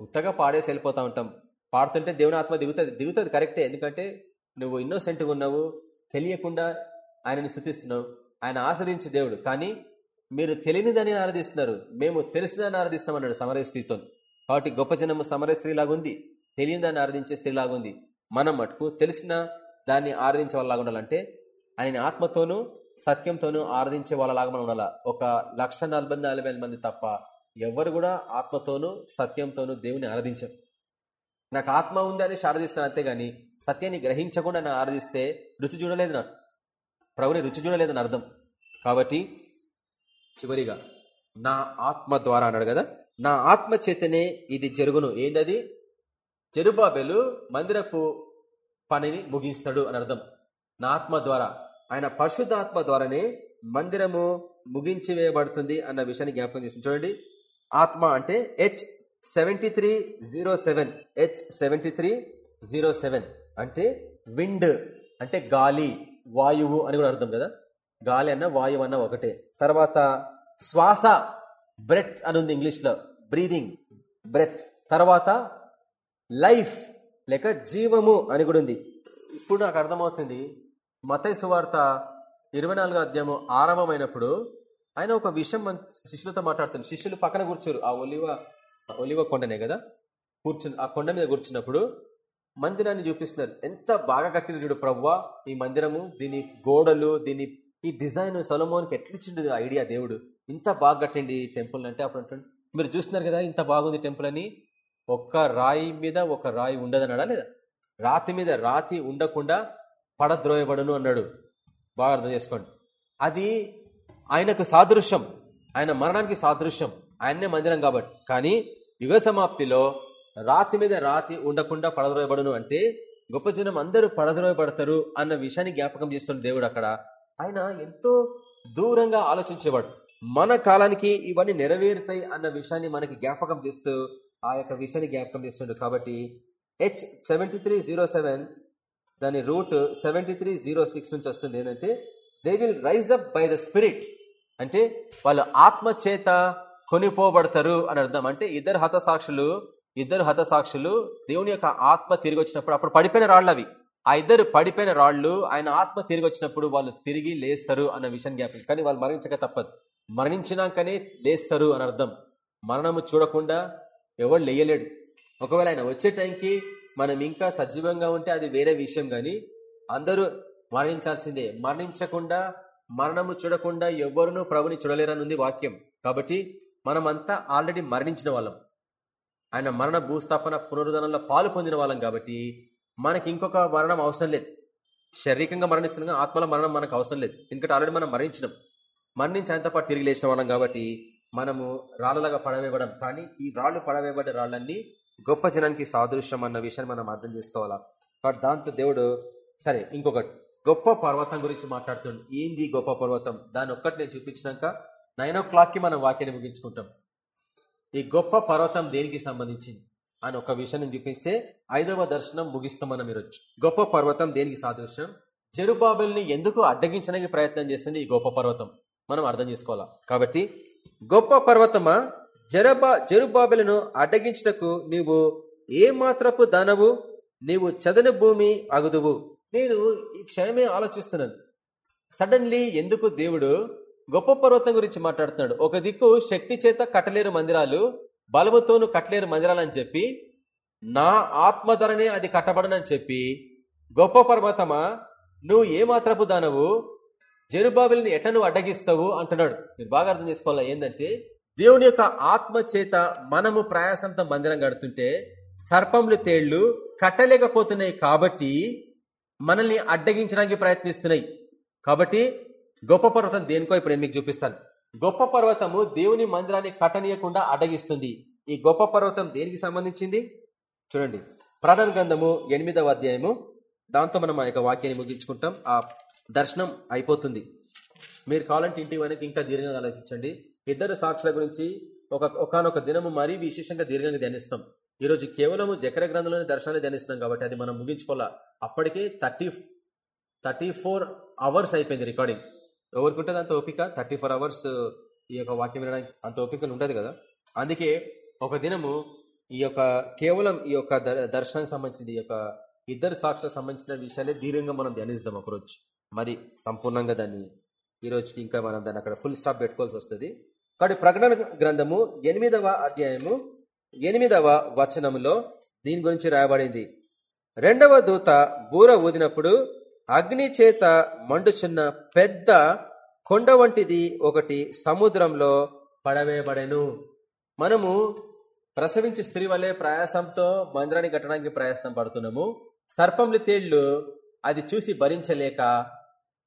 ఉత్తగా పాడేసి వెళ్ళిపోతా ఉంటాం. పాడుతుంటే దేవుని ఆత్మ దిగుతుంది. దిగుతుంది కరెక్టే. ఎందుకంటే నువ్వు ఇన్నోసెంట్గా ఉన్నావు. తెలియకుండా ఆయనని శృతిస్తున్నావు ఆయన ఆశ్రదించే దేవుడు. కానీ మీరు తెలియని దాన్ని ఆరాధిస్తున్నారు మేము తెలిసిన దాన్ని ఆరాధిస్తున్నాం అన్నాడు సమరయ స్త్రీతో. కాబట్టి గొప్ప జనము సమరయ స్త్రీలాగా ఉంది తెలియని దాన్ని ఆరాధించే స్త్రీ ఉంది మనం మటుకు తెలిసిన దాన్ని ఆరాధించే వాళ్ళలాగా ఉండాలంటే ఆయన ఆత్మతోనూ సత్యంతోనూ ఆరాధించే వాళ్ళలాగా మనం ఉండాలా? ఒక లక్ష మంది తప్ప ఎవరు కూడా ఆత్మతోనూ సత్యంతోనూ దేవుని ఆరాధించరు. నాకు ఆత్మ ఉంది అని ఆరాధిస్తాను అంతేగాని సత్యాన్ని గ్రహించకుండా నన్ను ఆరాధిస్తే రుచి చూడలేదు నాకు. ప్రభుని రుచి చూడలేదని అర్థం. కాబట్టి చివరిగా నా ఆత్మ ద్వారా అన్నాడు కదా? నా ఆత్మ చేతనే ఇది జరుగును. ఏందది? జరుబాబెలు మందిరపు పనిని ముగిస్తాడు అని అర్థం. నా ఆత్మ ద్వారా ఆయన పరిశుద్ధాత్మ ద్వారానే మందిరము ముగించి వేయబడుతుంది అన్న విషయాన్ని జ్ఞాపకం చేస్తుంది. చూడండి. ఆత్మ అంటే H seventy three zero seven H seventy three zero seven అంటే విండ్ అంటే గాలి వాయువు అని కూడా అర్థం కదా? గాలి అన్న వాయువు అన్న ఒకటే. తర్వాత శ్వాస బ్రెత్ అని ఉంది ఇంగ్లీష్లో. Breathing breath. తర్వాత లైఫ్ లేక జీవము అని కూడా ఉంది. ఇప్పుడు నాకు అర్థమవుతుంది మతై సువార్త ఇరవై నాలుగో అధ్యాయము ఆరంభమైనప్పుడు ఆయన ఒక విషయం శిష్యులతో మాట్లాడుతుంది శిష్యులు పక్కన కూర్చోరు. ఆ ఒలివ ఒలివ కొండనే కదా? కూర్చుని ఆ కొండ మీద కూర్చున్నప్పుడు మందిరాన్ని చూపిస్తున్నారు. ఎంత బాగా కట్టిన చూడు ప్రవ్వా ఈ మందిరము దీని గోడలు దీని ఈ డిజైన్ సొలమోన్కి ఎట్లిచ్చిండు ఐడియా దేవుడు? ఇంత బాగా కట్టండి ఈ టెంపుల్ అంటే అప్పుడు అంటాడు మీరు చూస్తున్నారు కదా ఇంత బాగుంది టెంపుల్ అని. ఒక్క రాయి మీద ఒక రాయి ఉండదన్నాడా లేదా? రాతి మీద రాతి ఉండకుండా పడద్రోయబడును అన్నాడు. బాగా అర్థం చేసుకోండి. అది ఆయనకు సాదృశ్యం. ఆయన మరణానికి సాదృశ్యం. ఆయన్నే మందిరం కాబట్టి. కానీ యుగ సమాప్తిలో రాతి మీద రాతి ఉండకుండా పడద్రోయబడును అంటే గొప్ప జనం అందరూ పడద్రోయబడతారు అన్న విషయాన్ని జ్ఞాపకం చేస్తున్న దేవుడు అక్కడ. ఆయన ఎంతో దూరంగా ఆలోచించేవాడు. మన కాలానికి ఇవన్నీ నెరవేరుతాయి అన్న విషయాన్ని మనకి జ్ఞాపకం చేస్తూ ఆ యొక్క విషయాన్ని జ్ఞాపకం చేస్తుండే కాబట్టి H seventy three zero seven దాని root seventy three zero six నుంచి వస్తుంది ఏంటంటే they will rise up by the spirit అంటే వాళ్ళు ఆత్మ చేత కొనిపోబడతారు అని అర్థం. అంటే ఇద్దరు హతసాక్షులు ఇద్దరు హతసాక్షులు దేవుని యొక్క ఆత్మ తిరిగి వచ్చినప్పుడు అప్పుడు పడిపోయిన రాళ్ళు అవి. ఆ ఇద్దరు పడిపోయిన రాళ్ళు ఆయన ఆత్మ తిరిగి వచ్చినప్పుడు వాళ్ళు తిరిగి లేస్తారు అన్న విషయం జ్ఞాపకం. కానీ వాళ్ళు మరణించక తప్పదు. మరణించినాకనే లేస్తారు అని అర్థం. మరణము చూడకుండా ఎవడు లేయలేడు. ఒకవేళ ఆయన వచ్చే టైంకి మనం ఇంకా సజీవంగా ఉంటే అది వేరే విషయం కానీ అందరూ మరణించాల్సిందే. మరణించకుండా మరణము చూడకుండా ఎవరునూ ప్రభుని చూడలేరని ఉంది వాక్యం. కాబట్టి మనమంతా ఆల్రెడీ మరణించిన వాళ్ళం. ఆయన మరణ భూస్థాపన పునరుద్ధరణలో పాలు పొందిన వాళ్ళం కాబట్టి మనకి ఇంకొక మరణం అవసరం లేదు. శారీరకంగా మరణిస్తున్నాం ఆత్మల మరణం మనకు అవసరం లేదు. ఎందుకంటే ఆల్రెడీ మనం మరణించినాం. మరణించి ఆయనతో పాటు తిరిగి లేచిన వాళ్ళం కాబట్టి మనము రాళ్ళలాగా పడవేయబడం కానీ ఈ రాళ్ళు పడవేయబడే రాళ్ళన్నీ గొప్ప జనానికి సాదృశ్యం అన్న విషయాన్ని మనం అర్థం చేసుకోవాలా? కాబట్టి దాంతో దేవుడు సరే ఇంకొకటి. గొప్ప పర్వతం గురించి మాట్లాడుతుండు. ఏంది గొప్ప పర్వతం? దాని ఒక్కటి నేను చూపించినాక నైన్ ఓ క్లాక్కి మనం వాక్యాన్ని ముగించుకుంటాం. ఈ గొప్ప పర్వతం దేనికి సంబంధించింది? అని ఒక విషయాన్ని చూపిస్తే ఐదవ దర్శనం ముగిస్తామన్న మనం గొప్ప పర్వతం దేనికి సాదృశ్యం? జరుబాబుల్ని ఎందుకు అడ్డగించడానికి ప్రయత్నం చేస్తుంది ఈ గొప్ప పర్వతం? మనం అర్థం చేసుకోవాలా? కాబట్టి గొప్ప పర్వతమా? జరబా జరుబాబులను అడ్డగించటకు నీవు ఏ మాత్రపు దానవు? నీవు చదని భూమి అగుదువు. నేను ఈ క్షణమే ఆలోచిస్తున్నాను. సడన్లీ ఎందుకు దేవుడు గొప్ప పర్వతం గురించి మాట్లాడుతున్నాడు? ఒక దిక్కు శక్తి చేత కట్టలేరు మందిరాలు బలముతోను కట్టలేరు మందిరాలని చెప్పి నా ఆత్మ ధరనే అది కట్టబడనని చెప్పి గొప్ప పర్వతమా నువ్వు ఏ మాత్రపు దానవు జరుబాబుల్ని ఎట్లా నువ్వు అడ్డగిస్తావు అంటున్నాడు. మీరు బాగా అర్థం చేసుకోవాలా ఏంటంటే దేవుని యొక్క ఆత్మ చేత మనము ప్రయాసంతో మందిరం కడుతుంటే సర్పములు తేళ్ళు కట్టలేకపోతున్నాయి కాబట్టి మనల్ని అడ్డగించడానికి ప్రయత్నిస్తున్నాయి. కాబట్టి గొప్ప పర్వతం దేనికో ఇప్పుడు నేను మీకు చూపిస్తాను. గొప్ప పర్వతము దేవుని మందిరాన్ని కట్టనీయకుండా అడ్డగిస్తుంది. ఈ గొప్ప పర్వతం దేనికి సంబంధించింది? చూడండి. ప్రాణన గ్రంథము ఎనిమిదవ అధ్యాయము. దాంతో మనం ఆ యొక్క వాక్యాన్ని ముగించుకుంటాం. ఆ దర్శనం అయిపోతుంది. మీరు కావాలంటే ఇంటి వెనక్కి ఇంకా దీర్ఘంగా ఆలోచించండి. ఇద్దరు సాక్షుల గురించి ఒక ఒకనొక దినము మరీ విశేషంగా దీర్ఘంగా ధ్యానిస్తాం. ఈ రోజు కేవలము జకర గ్రంథంలోని దర్శనాన్ని ధ్యానిస్తున్నాం కాబట్టి అది మనం ముగించుకోవాలా? అప్పటికే థర్టీ థర్టీ ఫోర్ అవర్స్ అయిపోయింది రికార్డింగ్. ఎవరికి ఉంటుంది అంత ఓపిక? థర్టీ ఫోర్ అవర్స్ ఈ యొక్క వాక్యం వినడానికి అంత ఓపికలు ఉంటుంది కదా? అందుకే ఒక దినము ఈ యొక్క కేవలం ఈ యొక్క దర్శనానికి సంబంధించింది ఈ యొక్క ఇద్దరు సాక్షులకు సంబంధించిన విషయాలే దీర్ఘంగా మనం ధ్యానిస్తాం ఒకరోజు. మరి సంపూర్ణంగా దాన్ని ఈ రోజుకి ఇంకా మనం దాన్ని అక్కడ ఫుల్ స్టాప్ పెట్టుకోవాల్సి వస్తుంది. కాబట్టి ప్రకటన గ్రంథము ఎనిమిదవ అధ్యాయము ఎనిమిదవ వచనములో దీని గురించి రాయబడింది. రెండవ దూత బూర ఊదినప్పుడు అగ్ని చేత మండుచున్న పెద్ద కొండ వంటిది ఒకటి సముద్రంలో పడవేయబడెను. మనము ప్రసవించి స్త్రీ వల్లే ప్రయాసంతో మందిరాన్ని కట్టడానికి ప్రయాసం పడుతున్నాము. సర్పంలు తేళ్ళు అది చూసి భరించలేక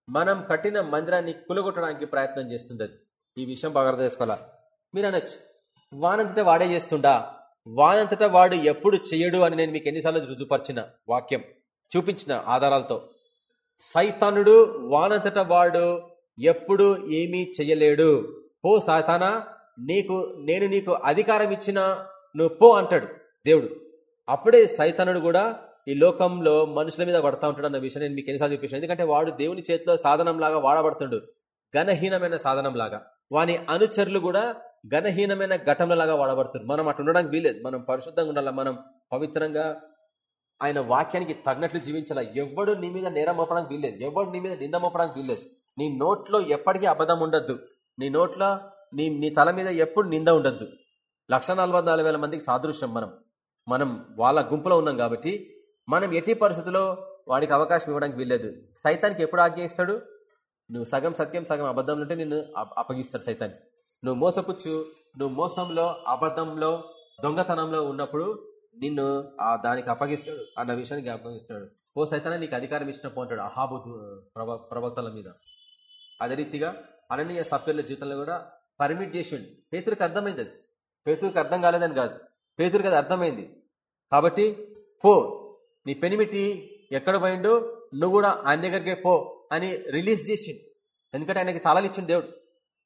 మనం కట్టిన మందిరాన్ని కులగొట్టడానికి ప్రయత్నం చేస్తుంది ఈ విషయం బాగా తెలుసుకోవాలా మీరు అనొచ్చు. వానంతటా వాడే చేస్తుండా? వానంతటా వాడు ఎప్పుడు చెయ్యడు అని నేను మీకు ఎన్నిసార్లు రుజుపరిచిన వాక్యం. చూపించిన ఆధారాలతో. సైతానుడు వానంతట వాడు ఎప్పుడు ఏమీ చెయ్యలేడు. పో సాతానా నీకు నేను నీకు అధికారం ఇచ్చిన నువ్వు పో అంటాడు దేవుడు. అప్పుడే సైతానుడు కూడా ఈ లోకంలో మనుషుల మీద పడతా ఉంటాడు అన్న విషయం నేను మీకు ఎన్నిసార్లు చూపించాను. ఎందుకంటే వాడు దేవుని చేతిలో సాధనం లాగా వాడబడుతుండు. ఘనహీనమైన సాధనం లాగా వాని అనుచరులు కూడా ఘనహీనమైన ఘటనలాగా వాడబడుతుంది మనం అటు ఉండడానికి వీలేదు మనం పరిశుద్ధంగా ఉండాలా? మనం పవిత్రంగా ఆయన వాక్యానికి తగినట్లు జీవించాల? ఎవడు నీ మీద నేరం మోపడానికి వీల్లేదు. ఎవడు నీ మీద నింద మోపడానికి వీల్లేదు. నీ నోట్లో ఎప్పటికీ అబద్ధం ఉండద్దు. నీ నోట్లో నీ నీ తల మీద ఎప్పుడు నింద ఉండద్దు. లక్ష మందికి సాదృశ్యం మనం. మనం వాళ్ళ గుంపులో ఉన్నాం కాబట్టి మనం ఎట్టి పరిస్థితుల్లో వాడికి అవకాశం ఇవ్వడానికి వీల్లేదు. సైతానికి ఎప్పుడు ఆజ్ఞయిస్తాడు నువ్వు సగం సత్యం సగం అబద్ధంలో ఉంటే నిన్ను అప్పగిస్తాడు సైతాన్ని నువ్వు మోసపుచ్చు నువ్వు మోసంలో అబద్ధంలో దొంగతనంలో ఉన్నప్పుడు నిన్ను ఆ దానికి అప్పగిస్తాడు అన్న విషయానికి అప్పగిస్తాడు ఓ సైతాన్ని నీకు అధికారం ఇచ్చిన పోంటాడు అహాబు ప్రవ ప్రవక్తల మీద. అదే రీతిగా అననీయ సభ్యుల జీవితంలో కూడా పర్మిట్ చేసిండు. పేతురికి అర్థమైంది అది. పేతురికి అర్థం కాలేదని కాదు. పేతురికి అది అర్థమైంది. కాబట్టి పో నీ పెనిమిటి ఎక్కడ పోయిండు నువ్వు కూడా ఆయన దగ్గరికే పో అని రిలీజ్ చేసిండు. ఎందుకంటే ఆయనకి తాళాలు ఇచ్చిండు దేవుడు.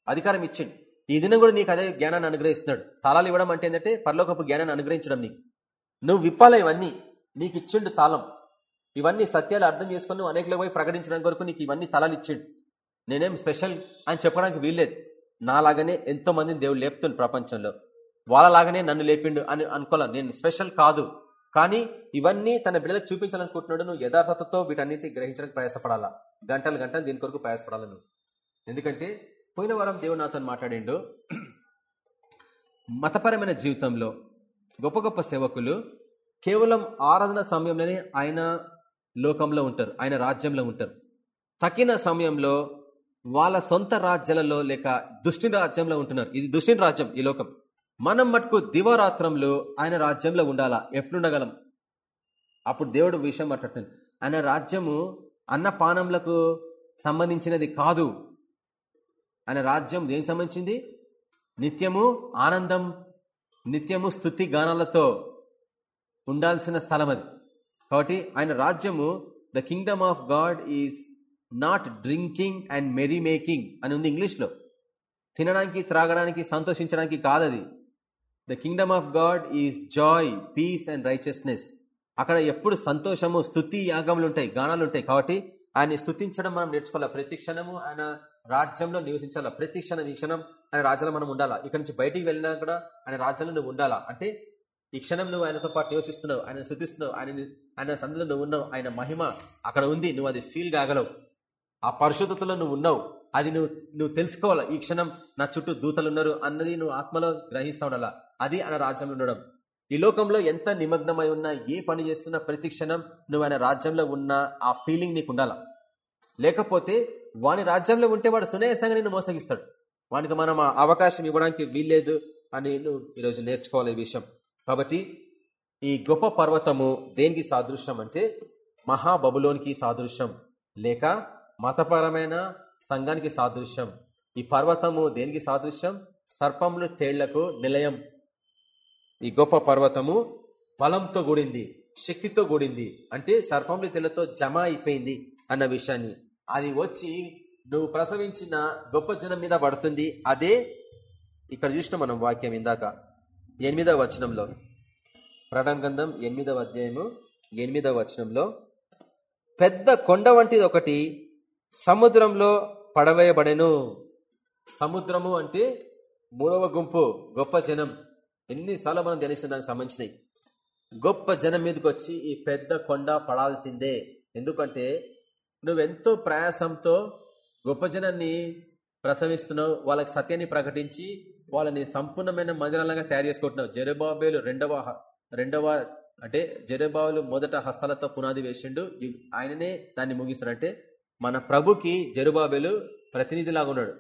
అధికారం ఇచ్చిండు. ఈ దినం కూడా నీకు అదే జ్ఞానాన్ని అనుగ్రహిస్తున్నాడు. తాళాలు ఇవ్వడం అంటే ఏంటంటే పరలోకపు జ్ఞానాన్ని అనుగ్రహించడం నీకు. నువ్వు విప్పాల ఇవన్నీ? నీకు ఇచ్చిండు తాళం. ఇవన్నీ సత్యాలు అర్థం చేసుకుని నువ్వు అనేకలకు పోయి ప్రకటించడానికి కొరకు నీకు ఇవన్నీ తలాలు ఇచ్చిండు. నేనేం స్పెషల్ అని చెప్పడానికి వీల్లేదు. నాలాగానే ఎంతో మందిని దేవుడు లేపుతుంది ప్రపంచంలో. వాళ్ళలాగానే నన్ను లేపిండు అని అనుకోలే. నేను స్పెషల్ కాదు. కానీ ఇవన్నీ తన బిడ్డలకు చూపించాలనుకుంటున్నాడు నువ్వు యథార్థతతో వీటన్నిటిని గ్రహించడానికి ప్రయాసపడాలా? గంటలు గంటలు దీని కొరకు ప్రయాసపడాలి నువ్వు? ఎందుకంటే పోయిన వారం దేవుడు నాతో మాట్లాడిండు. మతపరమైన జీవితంలో గొప్ప గొప్ప సేవకులు కేవలం ఆరాధన సమయంలోనే ఆయన లోకంలో ఉంటారు ఆయన రాజ్యంలో ఉంటారు. తక్కిన సమయంలో వాళ్ళ సొంత రాజ్యాలలో లేక దుష్టి రాజ్యంలో ఉంటున్నారు. ఇది దుష్టి రాజ్యం ఈ లోకం. మనం మటుకు దివారాత్రంలో ఆయన రాజ్యంలో ఉండాలా? ఎప్పుడుండగలం అప్పుడు దేవుడు విషయం మాట్లాడుతుంది ఆయన రాజ్యము అన్నపానములకు సంబంధించినది కాదు. ఆయన రాజ్యం దేనికి సంబంధించింది? నిత్యము ఆనందం నిత్యము స్థుతి గానాలతో ఉండాల్సిన స్థలం అది కాబట్టి ఆయన రాజ్యము the kingdom of God is not drinking and merry making అని ఉంది ఇంగ్లీష్లో. తినడానికి త్రాగడానికి సంతోషించడానికి కాదది. The kingdom of God is joy peace and righteousness అక్కడ ఎప్పుడు సంతోషము స్థుతి యాగములు ఉంటాయి గానాలు ఉంటాయి కాబట్టి ఆయన స్థుతించడం మనం నేర్చుకోవాలి? ప్రతి క్షణము ఆయన రాజ్యంలో నివసించాలా? ప్రతి క్షణం ఈ క్షణం ఆయన రాజ్యంలో మనం ఉండాలా? ఇక్కడ నుంచి బయటికి వెళ్ళినా కూడా ఆయన రాజ్యంలో నువ్వు ఉండాలా? అంటే ఈ క్షణం నువ్వు ఆయనతో పాటు నివసిస్తున్నావు ఆయన శృతిస్తున్నావు ఆయన ఆయన సందులో నువ్వు ఉన్నావు ఆయన మహిమ అక్కడ ఉంది నువ్వు అది ఫీల్ కాగలవు. ఆ పరిశుద్ధతలో నువ్వు ఉన్నావు. అది నువ్వు నువ్వు తెలుసుకోవాలా? ఈ క్షణం నా చుట్టూ దూతలు ఉన్నారు అన్నది నువ్వు ఆత్మలో గ్రహిస్తా ఉండాలా? అది ఆయన రాజ్యంలో ఉండడం. ఈ లోకంలో ఎంత నిమగ్నమై ఉన్నా ఏ పని చేస్తున్నా ప్రతి క్షణం నువ్వు ఆయన రాజ్యంలో ఉన్న ఆ ఫీలింగ్ నీకు ఉండాలా? లేకపోతే వాని రాజ్యంలో ఉంటే వాడు సునాయాసంగా నిన్ను మోసగిస్తాడు. వానికి మనం ఆ అవకాశం ఇవ్వడానికి వీల్లేదు అని నువ్వు ఈరోజు నేర్చుకోవాలి విషయం. కాబట్టి ఈ గొప్ప పర్వతము దేనికి సాదృశ్యం అంటే మహాబబులోనికి సాదృశ్యం. లేక మతపరమైన సంఘానికి సాదృశ్యం. ఈ పర్వతము దేనికి సాదృశ్యం? సర్పములు తేళ్ళకు నిలయం. ఈ గొప్ప పర్వతము బలంతో కూడింది శక్తితో కూడింది. అంటే సర్పములు తేళ్ళతో జమ అయిపోయింది అన్న విషయాన్ని అది వచ్చి నువ్వు ప్రసవించిన గొప్ప జనం మీద పడుతుంది. అదే ఇక్కడ చూసిన మనం వాక్యం ఇందాక. ఎనిమిదవ వచనంలో. ప్రణం గ్రంథం ఎనిమిదవ అధ్యాయము ఎనిమిదవ వచనంలో. పెద్ద కొండ వంటిది ఒకటి సముద్రంలో పడవేయబడెను. సముద్రము అంటే మూడవ గుంపు గొప్ప జనం. ఎన్నిసార్లు మనం ధ్యానిస్తున్న దానికి సంబంధించినవి. గొప్ప జనం మీదకి వచ్చి ఈ పెద్ద కొండ పడాల్సిందే. ఎందుకంటే నువ్వెంతో ప్రయాసంతో గొప్ప జనాన్ని ప్రసవిస్తున్నావు వాళ్ళకి సత్యాన్ని ప్రకటించి వాళ్ళని సంపూర్ణమైన మందిరాలుగా తయారు చేసుకుంటున్నావు. జరబాబేలు రెండవ హ- రెండవ అంటే జరబాబులు మొదట హస్తాలతో పునాది వేసిండు. ఆయననే దాన్ని ముగిస్తున్నాడు. అంటే మన ప్రభుకి జెరుబాబేలు ప్రతినిధిలాగా ఉన్నాడు.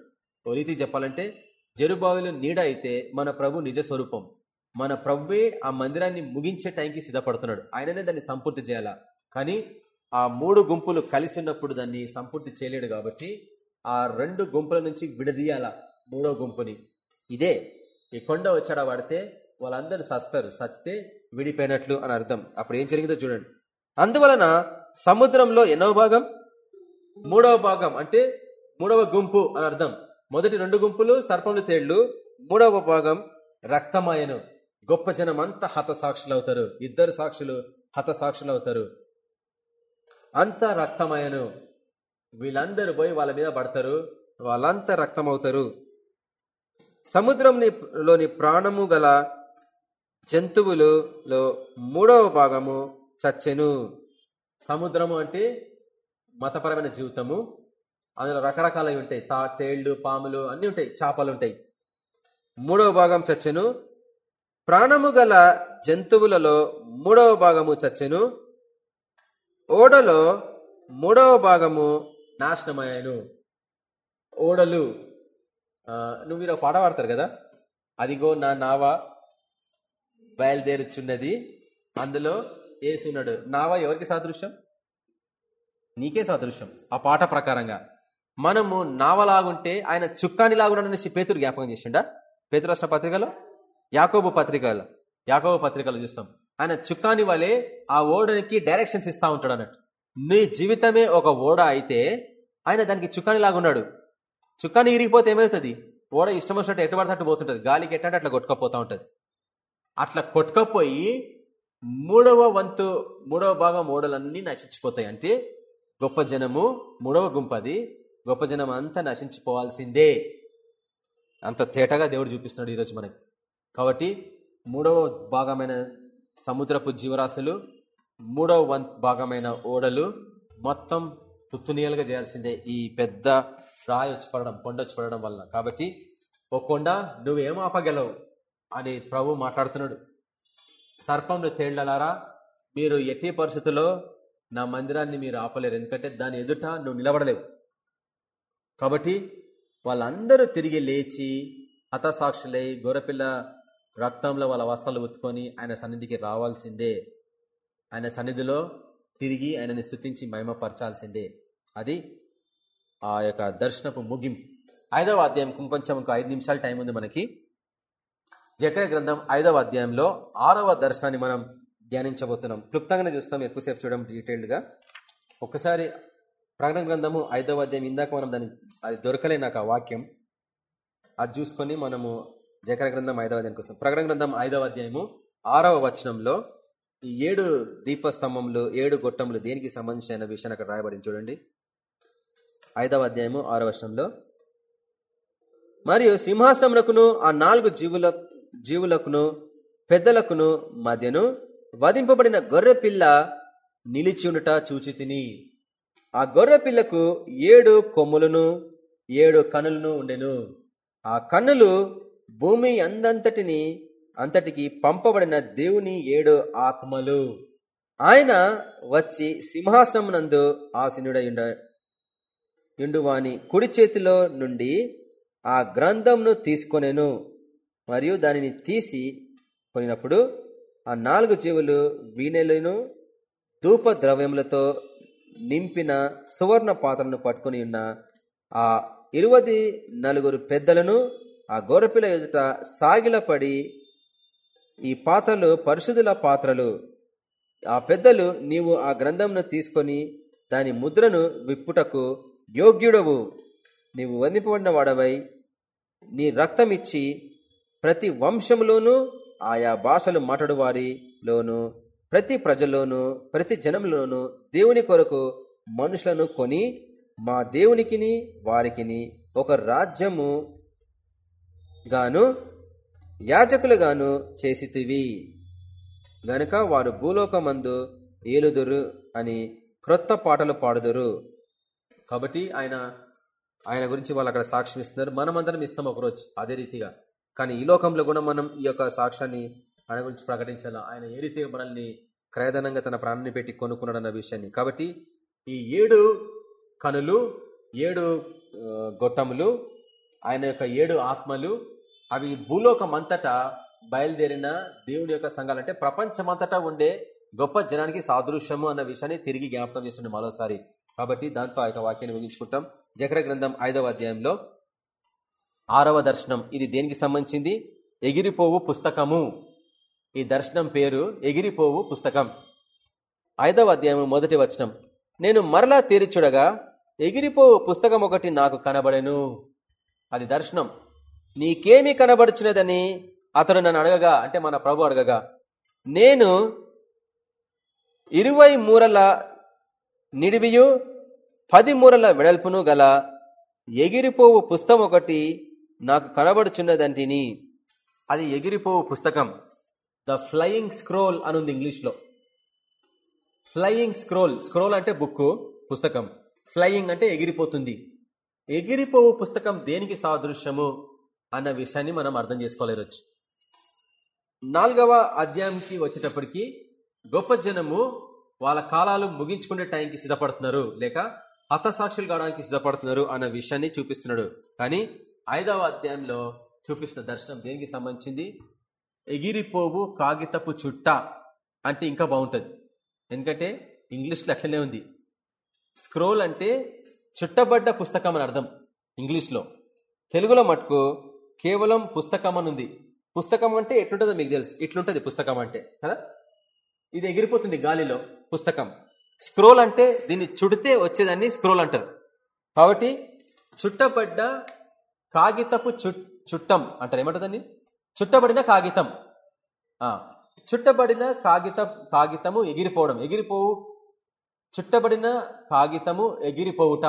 ఓ రీతి చెప్పాలంటే జెరుబాబేలు నీడ అయితే మన ప్రభు నిజ స్వరూపం. మన ప్రభువే ఆ మందిరాన్ని ముగించే టైంకి సిద్ధపడుతున్నాడు. ఆయననే దాన్ని సంపూర్తి చేయాలా? కానీ ఆ మూడు గుంపులు కలిసి ఉన్నప్పుడు దాన్ని సంపూర్తి చేయలేడు కాబట్టి ఆ రెండు గుంపుల నుంచి విడదీయాల మూడో గుంపుని. ఇదే ఈ కొండ వచ్చాడ పడితే వాళ్ళందరూ సస్తారు సస్తే విడిపోయినట్లు అని అర్థం. అప్పుడు ఏం జరిగిందో చూడండి. అందువలన సముద్రంలో ఎన్నో భాగం? మూడవ భాగం అంటే మూడవ గుంపు అని అర్థం. మొదటి రెండు గుంపులు సర్పములు తేళ్ళు మూడవ భాగం రక్తమాయను. గొప్ప జనం అంతా హత సాక్షులు అవుతారు ఇద్దరు సాక్షులు హతసాక్షులు అవుతారు అంతా రక్తమయను వీళ్ళందరూ పోయి వాళ్ళ మీద పడతారు. వాళ్ళంతా రక్తం అవుతారు సముద్రంలోని ప్రాణము గల జంతువులలో మూడవ భాగము చచ్చెను. సముద్రము అంటే మతపరమైన జీవితము. అందులో రకరకాలవి ఉంటాయి. తా తేళ్ళు పాములు అన్ని ఉంటాయి. చేపలు ఉంటాయి. మూడవ భాగం చచ్చెను. ప్రాణము గల జంతువులలో మూడవ భాగము చచ్చెను. ఓడలో మూడవ భాగము నాశనమయ్యాను. ఓడలు. నువ్వు మీరు ఒక పాట పాడతారు కదా? అదిగో నా నావ బయలుదేరుచున్నది. అందులో ఏసున్నాడు నావ ఎవరికి సాదృశ్యం? నీకే సాదృశ్యం. ఆ పాట ప్రకారంగా. మనము నావలాగుంటే ఆయన చుక్కాని లాగున్నాడని పేతురు జ్ఞాపకం చేసిండా? పేతురు రాష్ట్ర పత్రికలో? యాకోబు పత్రికలో. యాకోబు పత్రికలో చూస్తాం. ఆయన చుక్కాని వలె ఆ ఓడనికి డైరెక్షన్స్ ఇస్తూ ఉంటాడు అన్నట్టు. నీ జీవితమే ఒక ఓడ అయితే ఆయన దానికి చుక్కాని లాగున్నాడు చుక్కాని ఇరిగిపోతే ఏమవుతుంది? ఓడ ఇష్టం వచ్చినట్టు ఎటు పడితే పోతుంటుంది. గాలికి ఎట్టంటే అట్లా కొట్టుకపోతూ ఉంటుంది. అట్లా కొట్టుకపోయి మూడవ వంతు మూడవ భాగం ఓడలన్నీ నశించిపోతాయి. అంటే గొప్ప జనము మూడవ గుంపది గొప్ప జనం అంతా నశించిపోవాల్సిందే. అంత తేటగా దేవుడు చూపిస్తున్నాడు ఈరోజు మనకి. కాబట్టి మూడవ భాగమైన సముద్రపు జీవరాశులు మూడవ వం భాగమైన ఓడలు మొత్తం తుత్తునీయాలుగా చేయాల్సిందే ఈ పెద్ద రాయి వచ్చి పడడం కొండ వచ్చి పడడం వల్ల కాబట్టి ఓ కొండ నువ్వేం ఆపగలవు అని ప్రభు మాట్లాడుతున్నాడు. సర్పంను తేళ్ళలారా మీరు ఎట్టి పరిస్థితుల్లో నా మందిరాన్ని మీరు ఆపలేరు. ఎందుకంటే దాని ఎదుట నువ్వు నిలబడలేవు. కాబట్టి వాళ్ళందరూ తిరిగి లేచి హతసాక్షులై గొర్రెపిల్ల రక్తంలో వాళ్ళ వస్త్రాలు ఉత్తుకొని ఆయన సన్నిధికి రావాల్సిందే. ఆయన సన్నిధిలో తిరిగి ఆయనని స్థుతించి మహిమపరచాల్సిందే. అది ఆ యొక్క దర్శనపు ముగింపు. ఐదవ అధ్యాయం కొంచెం ఇంకో ఐదు నిమిషాలు టైం ఉంది మనకి. జకర గ్రంథం ఐదవ అధ్యాయంలో ఆరవ దర్శనాన్ని మనం ధ్యానించబోతున్నాం. క్లుప్తంగానే చూస్తాం ఎక్కువసేపు చూడడం డీటెయిల్డ్గా ఒకసారి ప్రకటన గ్రంథము ఐదవ అధ్యాయం ఇందాక మనం దాన్ని అది దొరకలే నాకు ఆ వాక్యం. అది చూసుకొని మనము జకర గ్రంథం ఐదవ అధ్యాయం కోసం. ప్రకటన గ్రంథం ఐదవ అధ్యాయము ఆరవ వచనంలో ఈ ఏడు దీపస్తంభములు ఏడు గొట్టములు దేనికి సంబంధించిన విషయాన్ని అక్కడ రాయబడింది చూడండి. ఐదవ అధ్యాయము ఆరవ వచనంలో మరియు సింహాసనములకును ఆ నాలుగు జీవుల జీవులకును పెద్దలకును మధ్యను వధింపబడిన గొర్రె పిల్ల నిలిచి ఉండుట చూచి తిని. ఆ గొర్రె పిల్లకు ఏడు కొమ్ములను ఏడు కనులను ఉండెను. ఆ కన్నులు భూమి అందంతటిని అంతటికి పంపబడిన దేవుని ఏడు ఆత్మలు. ఆయన వచ్చి సింహాసనమునందు ఆసీనుడయుండ ఉండువాని కుడి చేతిలో నుండి ఆ గ్రంథంను తీసుకొనెను. మరియు దానిని తీసి కొనినప్పుడు ఆ నాలుగు జీవులు వీణెలను ధూప ద్రవ్యములతో నింపిన సువర్ణ పాత్రను పట్టుకుని ఉన్న ఆ ఇరువది నలుగురు పెద్దలను ఆ గోరపిల ఎదుట సాగిలపడి ఈ పాత్రలు పరిశుద్ధుల పాత్రలు. ఆ పెద్దలు నీవు ఆ గ్రంథంను తీసుకొని దాని ముద్రను విప్పుటకు యోగ్యుడవు. నీవు వందిపబడిన వాడవై నీ రక్తం ఇచ్చి ప్రతి వంశంలోనూ ఆయా భాషలు మాట్లాడు వారిలోను ప్రతి ప్రజల్లోనూ ప్రతి జనంలోనూ దేవుని కొరకు మనుషులను కొని మా దేవునికిని వారికిని ఒక రాజ్యము గాను యాజకులుగాను చేసితివి. గనుక వారు భూలోకమందు ఏలుదురు అని క్రొత్త పాటలు పాడుదురు. కాబట్టి ఆయన ఆయన గురించి వాళ్ళు అక్కడ సాక్ష్యం ఇస్తున్నారు. మనమందరం ఇస్తాం ఒకరోజు అదే రీతిగా. కానీ ఈ లోకంలో కూడా మనం ఈ యొక్క సాక్ష్యాన్ని ఆయన గురించి ప్రకటించాలా? ఆయన ఏ రీతిగా మనల్ని క్రయధనంగా తన ప్రాణాన్ని పెట్టి కొనుక్కున్నాడు అన్న విషయాన్ని. కాబట్టి ఈ ఏడు కనులు ఏడు గొట్టములు ఆయన యొక్క ఏడు ఆత్మలు అవి భూలోకం అంతటా బయలుదేరిన దేవుని యొక్క సంఘాలు. అంటే ప్రపంచమంతటా ఉండే గొప్ప జనానికి సాదృశ్యము అన్న విషయాన్ని తిరిగి జ్ఞాపకం చేస్తుండే మరోసారి. కాబట్టి దాంతో ఆ యొక్క వాక్యాన్ని ముగించుకుంటాం. జకర గ్రంథం ఐదవ అధ్యాయంలో ఆరవ దర్శనం. ఇది దేనికి సంబంధించింది? ఎగిరిపోవు పుస్తకము. ఈ దర్శనం పేరు ఎగిరిపోవు పుస్తకం. ఐదవ అధ్యాయం మొదటి వచనం. నేను మరలా తీరిచుడగా ఎగిరిపోవు పుస్తకం ఒకటి నాకు కనబడెను. అది దర్శనం. నీకేమి కనబడుచున్నదని అతడు నన్ను అడగగా అంటే మన ప్రభు అడగగా నేను ఇరవై మూరల నిడివియు పది మూరల వెడల్పును గల ఎగిరిపోవు పుస్తకం ఒకటి నాకు కనబడుచున్నదంటిని. అది ఎగిరిపోవు పుస్తకం. ద ఫ్లయింగ్ స్క్రోల్ అనుంది ఇంగ్లీష్లో. Flying scroll. స్క్రోల్ అంటే బుక్ పుస్తకం. ఫ్లయింగ్ అంటే ఎగిరిపోతుంది. ఎగిరిపోవు పుస్తకం దేనికి సాదృశ్యము? అన్న విషయాన్ని మనం అర్థం చేసుకోలేరొచ్చు నాలుగవ అధ్యాయంకి వచ్చేటప్పటికి గొప్ప జనము వాళ్ళ కాలాలు ముగించుకునే టైంకి సిద్ధపడుతున్నారు. లేక హతసాక్షులు కావడానికి సిద్ధపడుతున్నారు అన్న విషయాన్ని చూపిస్తున్నాడు. కానీ ఐదవ అధ్యాయంలో చూపిస్తున్న దర్శనం దేనికి సంబంధించింది? ఎగిరిపోవు కాగితపు చుట్ట అంటే ఇంకా బాగుంటుంది. ఎందుకంటే ఇంగ్లీష్లో అట్లనే ఉంది. స్క్రోల్ అంటే చుట్టబడ్డ పుస్తకం అని అర్థం ఇంగ్లీష్లో. తెలుగులో మటుకు కేవలం పుస్తకం అని ఉంది పుస్తకం అంటే ఎట్లుంటుందో మీకు తెలుసు. ఇట్లుంటుంది పుస్తకం అంటే కదా? ఇది ఎగిరిపోతుంది గాలిలో పుస్తకం. స్క్రోల్ అంటే దీన్ని చుడితే వచ్చేదాన్ని స్క్రోల్ అంటారు. కాబట్టి చుట్టబడ్డ కాగితపు చుట్టం అంటారు. ఏమంటుందని చుట్టబడిన కాగితం. చుట్టబడిన కాగిత కాగితము ఎగిరిపోవడం. ఎగిరిపోవు. చుట్టబడిన కాగితము ఎగిరిపోవుట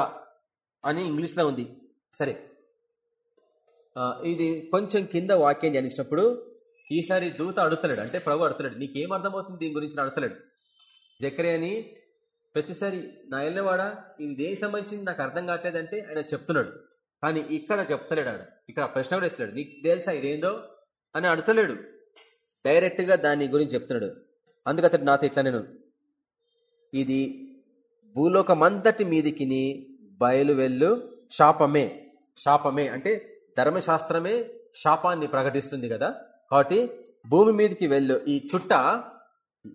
అని ఇంగ్లీష్లో ఉంది. సరే. ఇది కొంచెం కింద వాక్యం ధ్యానించినప్పుడు ఈసారి దూత అడుగుతలేడు. అంటే ప్రభు అడుగుతలేడు. నీకేం అర్థమవుతుంది దీని గురించి అడుగుతలేడు. జక్రే అని ప్రతిసారి నా ఎల్లవాడ ఇది దేనికి సంబంధించింది నాకు అర్థం కావట్లేదంటే ఆయన చెప్తున్నాడు. కానీ ఇక్కడ చెప్తలేడు ఆడ ఇక్కడ ప్రశ్న కూడా వేస్తున్నాడు నీకు తెలుసా ఇదేందో అని అడుగుతలేడు. డైరెక్ట్గా దాని గురించి చెప్తున్నాడు. అందుకు అతడు నాతో ఇట్లా నేను ఇది భూలోకమంతటి మీదికిని బయలు వెళ్ళు శాపమే. శాపమే అంటే ధర్మశాస్త్రమే శాపాన్ని ప్రకటిస్తుంది కదా. కాబట్టి భూమి మీదకి వెళ్ళు. ఈ చుట్ట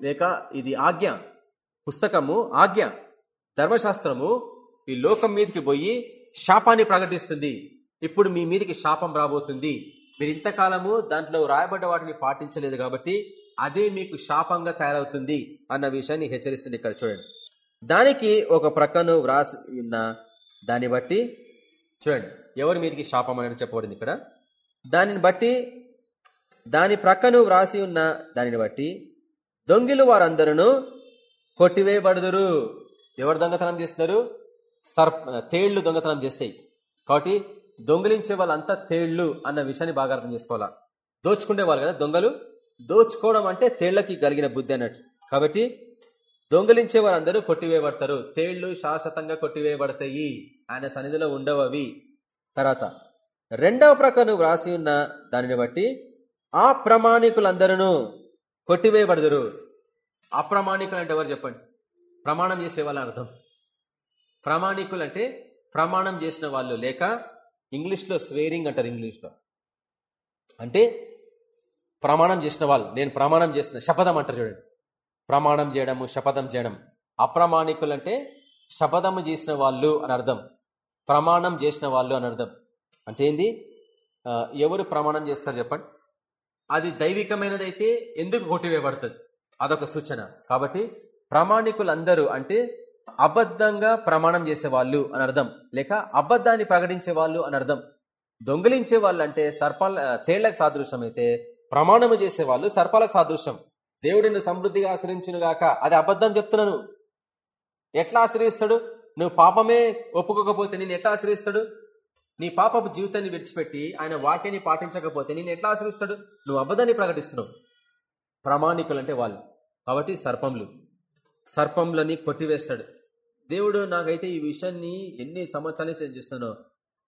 లేక ఇది ఆజ్ఞ పుస్తకము ఆజ్ఞ ధర్మశాస్త్రము ఈ లోకం మీదకి పోయి శాపాన్ని ప్రకటిస్తుంది. ఇప్పుడు మీ మీదకి శాపం రాబోతుంది. మీరు ఇంతకాలము దాంట్లో రాయబడ్డ వాటిని పాటించలేదు కాబట్టి అదే మీకు శాపంగా తయారవుతుంది అన్న విషయాన్ని హెచ్చరిస్తుంది ఇక్కడ చూడండి. దానికి ఒక ప్రక్కను వ్రాసి ఉన్న దాన్ని బట్టి చూడండి ఎవరి మీదకి శాపం అనేది చెప్పబడింది ఇక్కడ? దానిని బట్టి దాని ప్రక్కను వ్రాసి ఉన్న దానిని బట్టి దొంగిలు వారందరూ కొట్టివేయబడుదురు. ఎవరు దొంగతనం చేస్తున్నారు? సర్ప తేళ్ళు దొంగతనం చేస్తాయి. కాబట్టి దొంగిలించే వాళ్ళంతా తేళ్ళు అన్న విషయాన్ని బాగా అర్థం చేసుకోవాలా? దోచుకునే వాళ్ళు కదా దొంగలు? దోచుకోవడం అంటే తేళ్ళకి కలిగిన బుద్ధి అన్నట్టు. కాబట్టి దొంగిలించే వారందరూ కొట్టివేయబడతారు. తేళ్ళు శాశ్వతంగా కొట్టివేయబడతాయి. ఆయన సన్నిధిలో ఉండవవి. తర్వాత రెండవ ప్రకారం వ్రాసి ఉన్న దానిని బట్టి ఆ ప్రమాణికులందరూ కొట్టివేయబడదురు. అప్రమాణికులు అంటే ఎవరు చెప్పండి? ప్రమాణం చేసే వాళ్ళ అర్థం. ప్రామాణికులు అంటే ప్రమాణం చేసిన వాళ్ళు లేక ఇంగ్లీష్లో స్వేరింగ్ అంటారు ఇంగ్లీష్లో. అంటే ప్రమాణం చేసిన వాళ్ళు నేను ప్రమాణం చేసిన శపథం అంటారు చూడండి. ప్రమాణం చేయడము శపథం చేయడం. అప్రమాణికులంటే శపథము చేసిన వాళ్ళు అని అర్థం. ప్రమాణం చేసిన వాళ్ళు అని అర్థం. అంటే ఏంది? ఎవరు ప్రమాణం చేస్తారు చెప్పండి? అది దైవికమైనదైతే ఎందుకు కొట్టివేయబడుతుంది? అదొక సూచన. కాబట్టి ప్రామాణికులందరూ అంటే అబద్ధంగా ప్రమాణం చేసే వాళ్ళు అని అర్థం. లేక అబద్ధాన్ని ప్రకటించే వాళ్ళు అని అర్థం. దొంగిలించే వాళ్ళు అంటే సర్పాల తేళ్ళకు సాదృశ్యం అయితే ప్రమాణము చేసే వాళ్ళు సర్పాలకు సాదృశ్యం. దేవుడిని సమృద్ధిగా ఆశ్రయించును గాక. అది అబద్ధం చెప్తున్నాను. ఎట్లా ఆశ్రయిస్తాడు? నువ్వు పాపమే ఒప్పుకోకపోతే నేను ఎట్లా ఆశ్రయిస్తాడు? నీ పాపపు జీవితాన్ని విడిచిపెట్టి ఆయన వాక్యాన్ని పాటించకపోతే నేను ఎట్లా ఆశ్రయిస్తాడు? నువ్వు అబద్ధాన్ని ప్రకటిస్తున్నావు. ప్రామాణికులు అంటే వాళ్ళు. కాబట్టి సర్పంలు. సర్పంలని కొట్టివేస్తాడు. దేవుడు నాకైతే ఈ విషయాన్ని ఎన్ని సంవత్సరాలు చేస్తున్నానో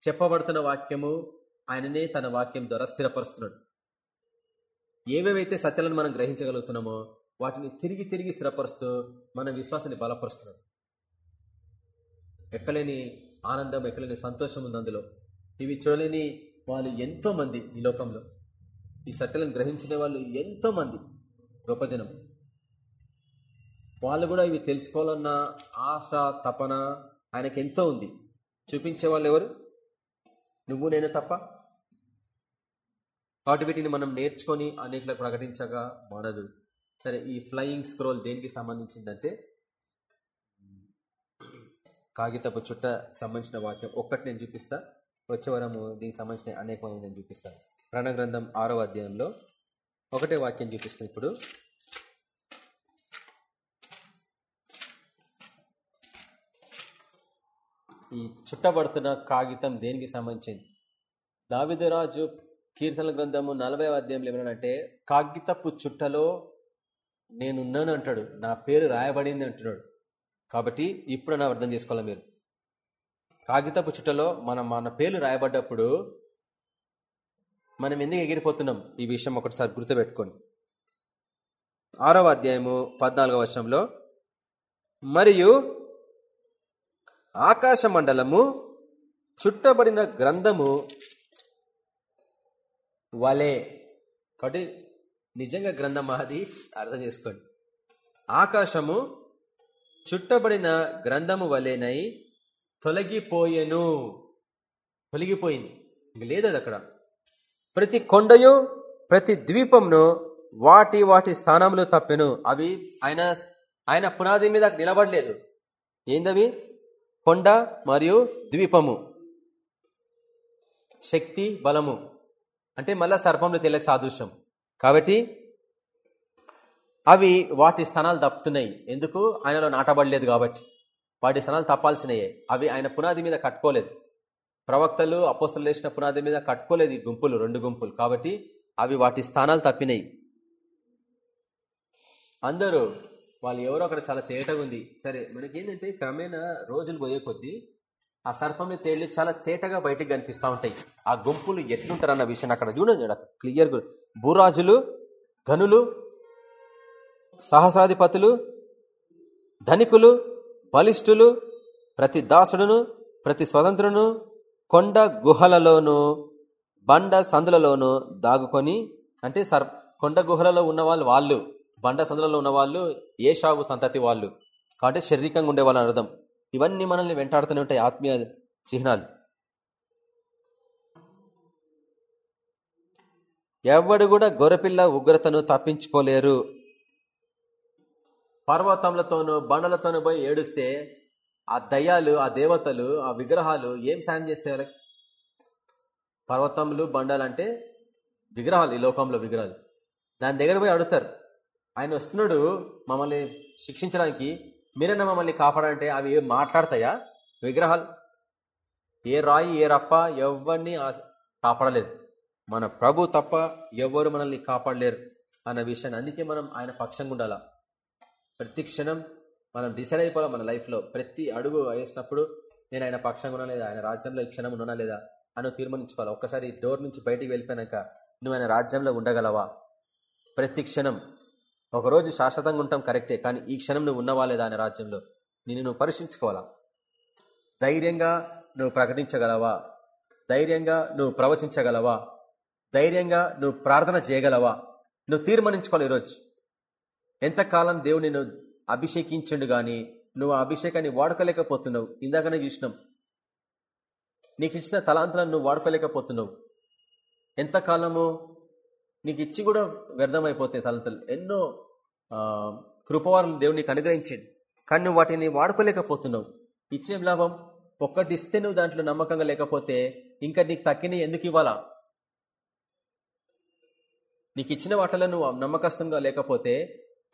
చెప్పబడుతున్న వాక్యము ఆయననే తన వాక్యం ద్వారా స్థిరపరుస్తున్నాడు. ఏవేవైతే సత్యాలను మనం గ్రహించగలుగుతున్నామో వాటిని తిరిగి తిరిగి స్థిరపరుస్తూ మన విశ్వాసాన్ని బలపరుస్తున్నాం ఎక్కలేని ఆనందం ఎక్కలేని సంతోషం ఉంది అందులో. ఇవి చూడలేని వాళ్ళు ఎంతో మంది ఈ లోకంలో. ఈ సత్యాలను గ్రహించిన వాళ్ళు ఎంతో మంది గొప్ప జనం. వాళ్ళు కూడా ఇవి తెలుసుకోవాలన్న ఆశ తపన ఆయనకి ఎంతో ఉంది. చూపించే వాళ్ళు ఎవరు? నువ్వు నేను తప్ప కాబట్టి వీటిని మనం నేర్చుకొని అనేకలకు ప్రకటించగా మానదు సరే ఈ ఫ్లయింగ్ స్క్రోల్ దేనికి సంబంధించిందంటే కాగితపు చుట్ట సంబంధించిన వాక్యం ఒక్కటి నేను చూపిస్తా. వచ్చే వరము దీనికి సంబంధించిన అనేకమైన నేను చూపిస్తాను ప్రణగ్రంథం ఆరో అధ్యాయంలో ఒకటే వాక్యం చూపిస్తాను ఇప్పుడు. ఈ చుట్టబడుతున్న కాగితం దేనికి సంబంధించింది? దావిదరాజు కీర్తన గ్రంథము నలభై అధ్యాయంలో ఏమన్నానంటే కాగితపు చుట్టలో నేనున్నాను అంటాడు. నా పేరు రాయబడింది అంటున్నాడు. కాబట్టి ఇప్పుడు నా అర్థం చేసుకోవాలి మీరు. కాగితపు చుట్టలో మనం మన పేర్లు రాయబడ్డప్పుడు మనం ఎందుకు ఎగిరిపోతున్నాం? ఈ విషయం ఒకటిసారి గుర్తుపెట్టుకోండి. ఆరవ అధ్యాయము పద్నాలుగవ వర్షంలో మరియు ఆకాశ మండలము చుట్టబడిన గ్రంథము వలే. కాబట్టి నిజంగా గ్రంథం అది అర్థం చేసుకోండి. ఆకాశము చుట్టబడిన గ్రంథము వలెనై తొలగిపోయెను. తొలగిపోయింది. లేదు అది అక్కడ. ప్రతి కొండయు ప్రతి ద్వీపంను వాటి వాటి స్థానంలో తప్పెను. అవి ఆయన ఆయన పునాది మీద నిలబడలేదు. ఏందవి? కొండ మరియు ద్వీపము. శక్తి బలము. అంటే మళ్ళా సర్పంలో తెలక సాదృశ్యం. కాబట్టి అవి వాటి స్థానాలు తప్పుతున్నాయి. ఎందుకు? ఆయనలో నాటబడలేదు కాబట్టి. వాటి స్థానాలు తప్పాల్సినయే. అవి ఆయన పునాది మీద కట్టుకోలేదు. ప్రవక్తలు అపోసలు వేసిన పునాది మీద కట్టుకోలేదు ఈ గుంపులు రెండు గుంపులు. కాబట్టి అవి వాటి స్థానాలు తప్పినాయి. అందరూ వాళ్ళు ఎవరో అక్కడ చాలా తేటగా ఉంది. సరే మనకేంటంటే క్రమేణా రోజులు పోయే కొద్దీ ఆ సర్పంలో తేళ్ళు చాలా తేటగా బయటికి కనిపిస్తూ ఉంటాయి. ఆ గుంపులు ఎట్లుంటారు అన్న విషయాన్ని అక్కడ చూడండి. అక్కడ క్లియర్గా భూరాజులు గనులు సహస్రాధిపతులు ధనికులు బలిష్ఠులు ప్రతి దాసుడును ప్రతి స్వతంత్రును కొండ గుహలలోను బండ సందులలోను దాగుకొని అంటే సర్ కొండ గుహలలో ఉన్నవాళ్ళు వాళ్ళు బండ సందులలో ఉన్నవాళ్ళు ఏషావు సంతతి వాళ్ళు. కాబట్టి శారీరకంగా ఉండేవాళ్ళని అర్థం. ఇవన్నీ మనల్ని వెంటాడుతూనే ఉంటాయి ఆత్మీయ చిహ్నాలు. ఎవడు కూడా గొర్రెపిల్ల ఉగ్రతను తప్పించుకోలేరు. పర్వతములతోనూ బండలతోనూ పోయి ఏడుస్తే ఆ దయ్యాలు ఆ దేవతలు ఆ విగ్రహాలు ఏం సాయం చేస్తే వాళ్ళకి? పర్వతములు బండాలు విగ్రహాలు ఈ లోకంలో విగ్రహాలు. దాని దగ్గర పోయి అడుగుతారు. ఆయన వస్తున్నాడు మమ్మల్ని శిక్షించడానికి. మీరన్నా మమ్మల్ని కాపాడంటే అవి ఏం మాట్లాడతాయా? విగ్రహాలు. ఏ రాయి ఏ రప్ప ఎవరిని కాపాడలేదు. మన ప్రభు తప్ప ఎవరు మనల్ని కాపాడలేరు అన్న విషయాన్ని అందుకే మనం ఆయన పక్షంగా ఉండాలా. ప్రతి క్షణం మనం డిసైడ్ అయిపోవాలి మన లైఫ్లో. ప్రతి అడుగు వేసినప్పుడు నేను ఆయన పక్షంగా ఉన్నా లేదా? ఆయన రాజ్యంలో ఈ క్షణం ఉన్నా లేదా? అని తీర్మానించుకోవాలి. ఒక్కసారి డోర్ నుంచి బయటికి వెళ్ళిపోయాక నువ్వు ఆయన రాజ్యంలో ఉండగలవా? ప్రతి క్షణం ఒకరోజు శాశ్వతంగా ఉంటాం కరెక్టే. కానీ ఈ క్షణం నువ్వు ఉన్నవా లేదా అనే రాజ్యంలో నిన్ను నువ్వు పరీక్షించుకోవాలా? ధైర్యంగా నువ్వు ప్రకటించగలవా? ధైర్యంగా నువ్వు ప్రవచించగలవా? ధైర్యంగా నువ్వు ప్రార్థన చేయగలవా? నువ్వు తీర్మానించుకోవాలి ఈరోజు. ఎంతకాలం దేవుడు నిన్ను అభిషేకించండు కానీ నువ్వు ఆ అభిషేకాన్ని వాడుకోలేకపోతున్నావు. ఇందాకనే చూసినాం. నీకు ఇచ్చిన తలాంతలను నువ్వు వాడుకోలేకపోతున్నావు. ఎంతకాలము నీకు ఇచ్చి కూడా వ్యర్థమైపోతాయి తలంతలు ఎన్నో కృపవారం దేవుడు నీకు అనుగ్రహించండి కానీ నువ్వు వాటిని వాడుకోలేకపోతున్నావు. ఇచ్చేం లాభం ఒక్కటి ఇస్తే నువ్వు దాంట్లో నమ్మకంగా లేకపోతే ఇంకా నీకు తక్కిన ఎందుకు ఇవ్వాలా? నీకు ఇచ్చిన వాటిలో నువ్వు నమ్మకస్తంగా లేకపోతే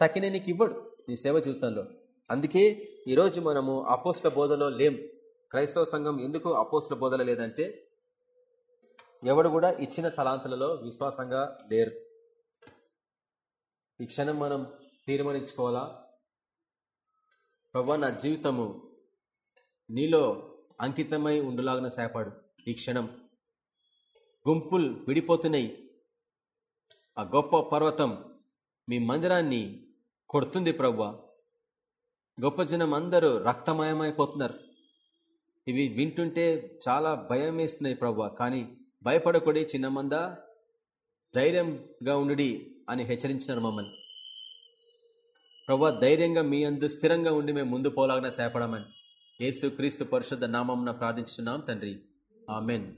తక్కిన నీకు ఇవ్వడు నీ సేవ జీవితంలో. అందుకే ఈరోజు మనము అపోస్ల బోధలో లేం. క్రైస్తవ సంఘం ఎందుకు అపోస్ల బోధలో లేదంటే ఎవడు కూడా ఇచ్చిన తలాంతులలో విశ్వాసంగా లేరు. ఈ క్షణం మనం తీర్మానించుకోవాలా? ప్రభా నా జీవితము నీలో అంకితమై ఉండులాగిన సేపాడు. ఈ క్షణం గుంపులు విడిపోతున్నాయి. ఆ గొప్ప పర్వతం మీ మందిరాన్ని కొడుతుంది ప్రవ్వ. గొప్ప జనం అందరూ రక్తమయమైపోతున్నారు. ఇవి వింటుంటే చాలా భయం వేస్తున్నాయి ప్రవ్వ కానీ భయపడకూడి చిన్న మంద ధైర్యంగా ఉండి అని హెచ్చరించినారు మమ్మల్ని. ప్రవ్వా ధైర్యంగా మీ అందు స్థిరంగా ఉండి మేము ముందు పోలాగిన సేపడమని. యేసు క్రీస్తు పరిశుద్ధ నామం ప్రార్థించున్నాం తండ్రి. ఆమెన్.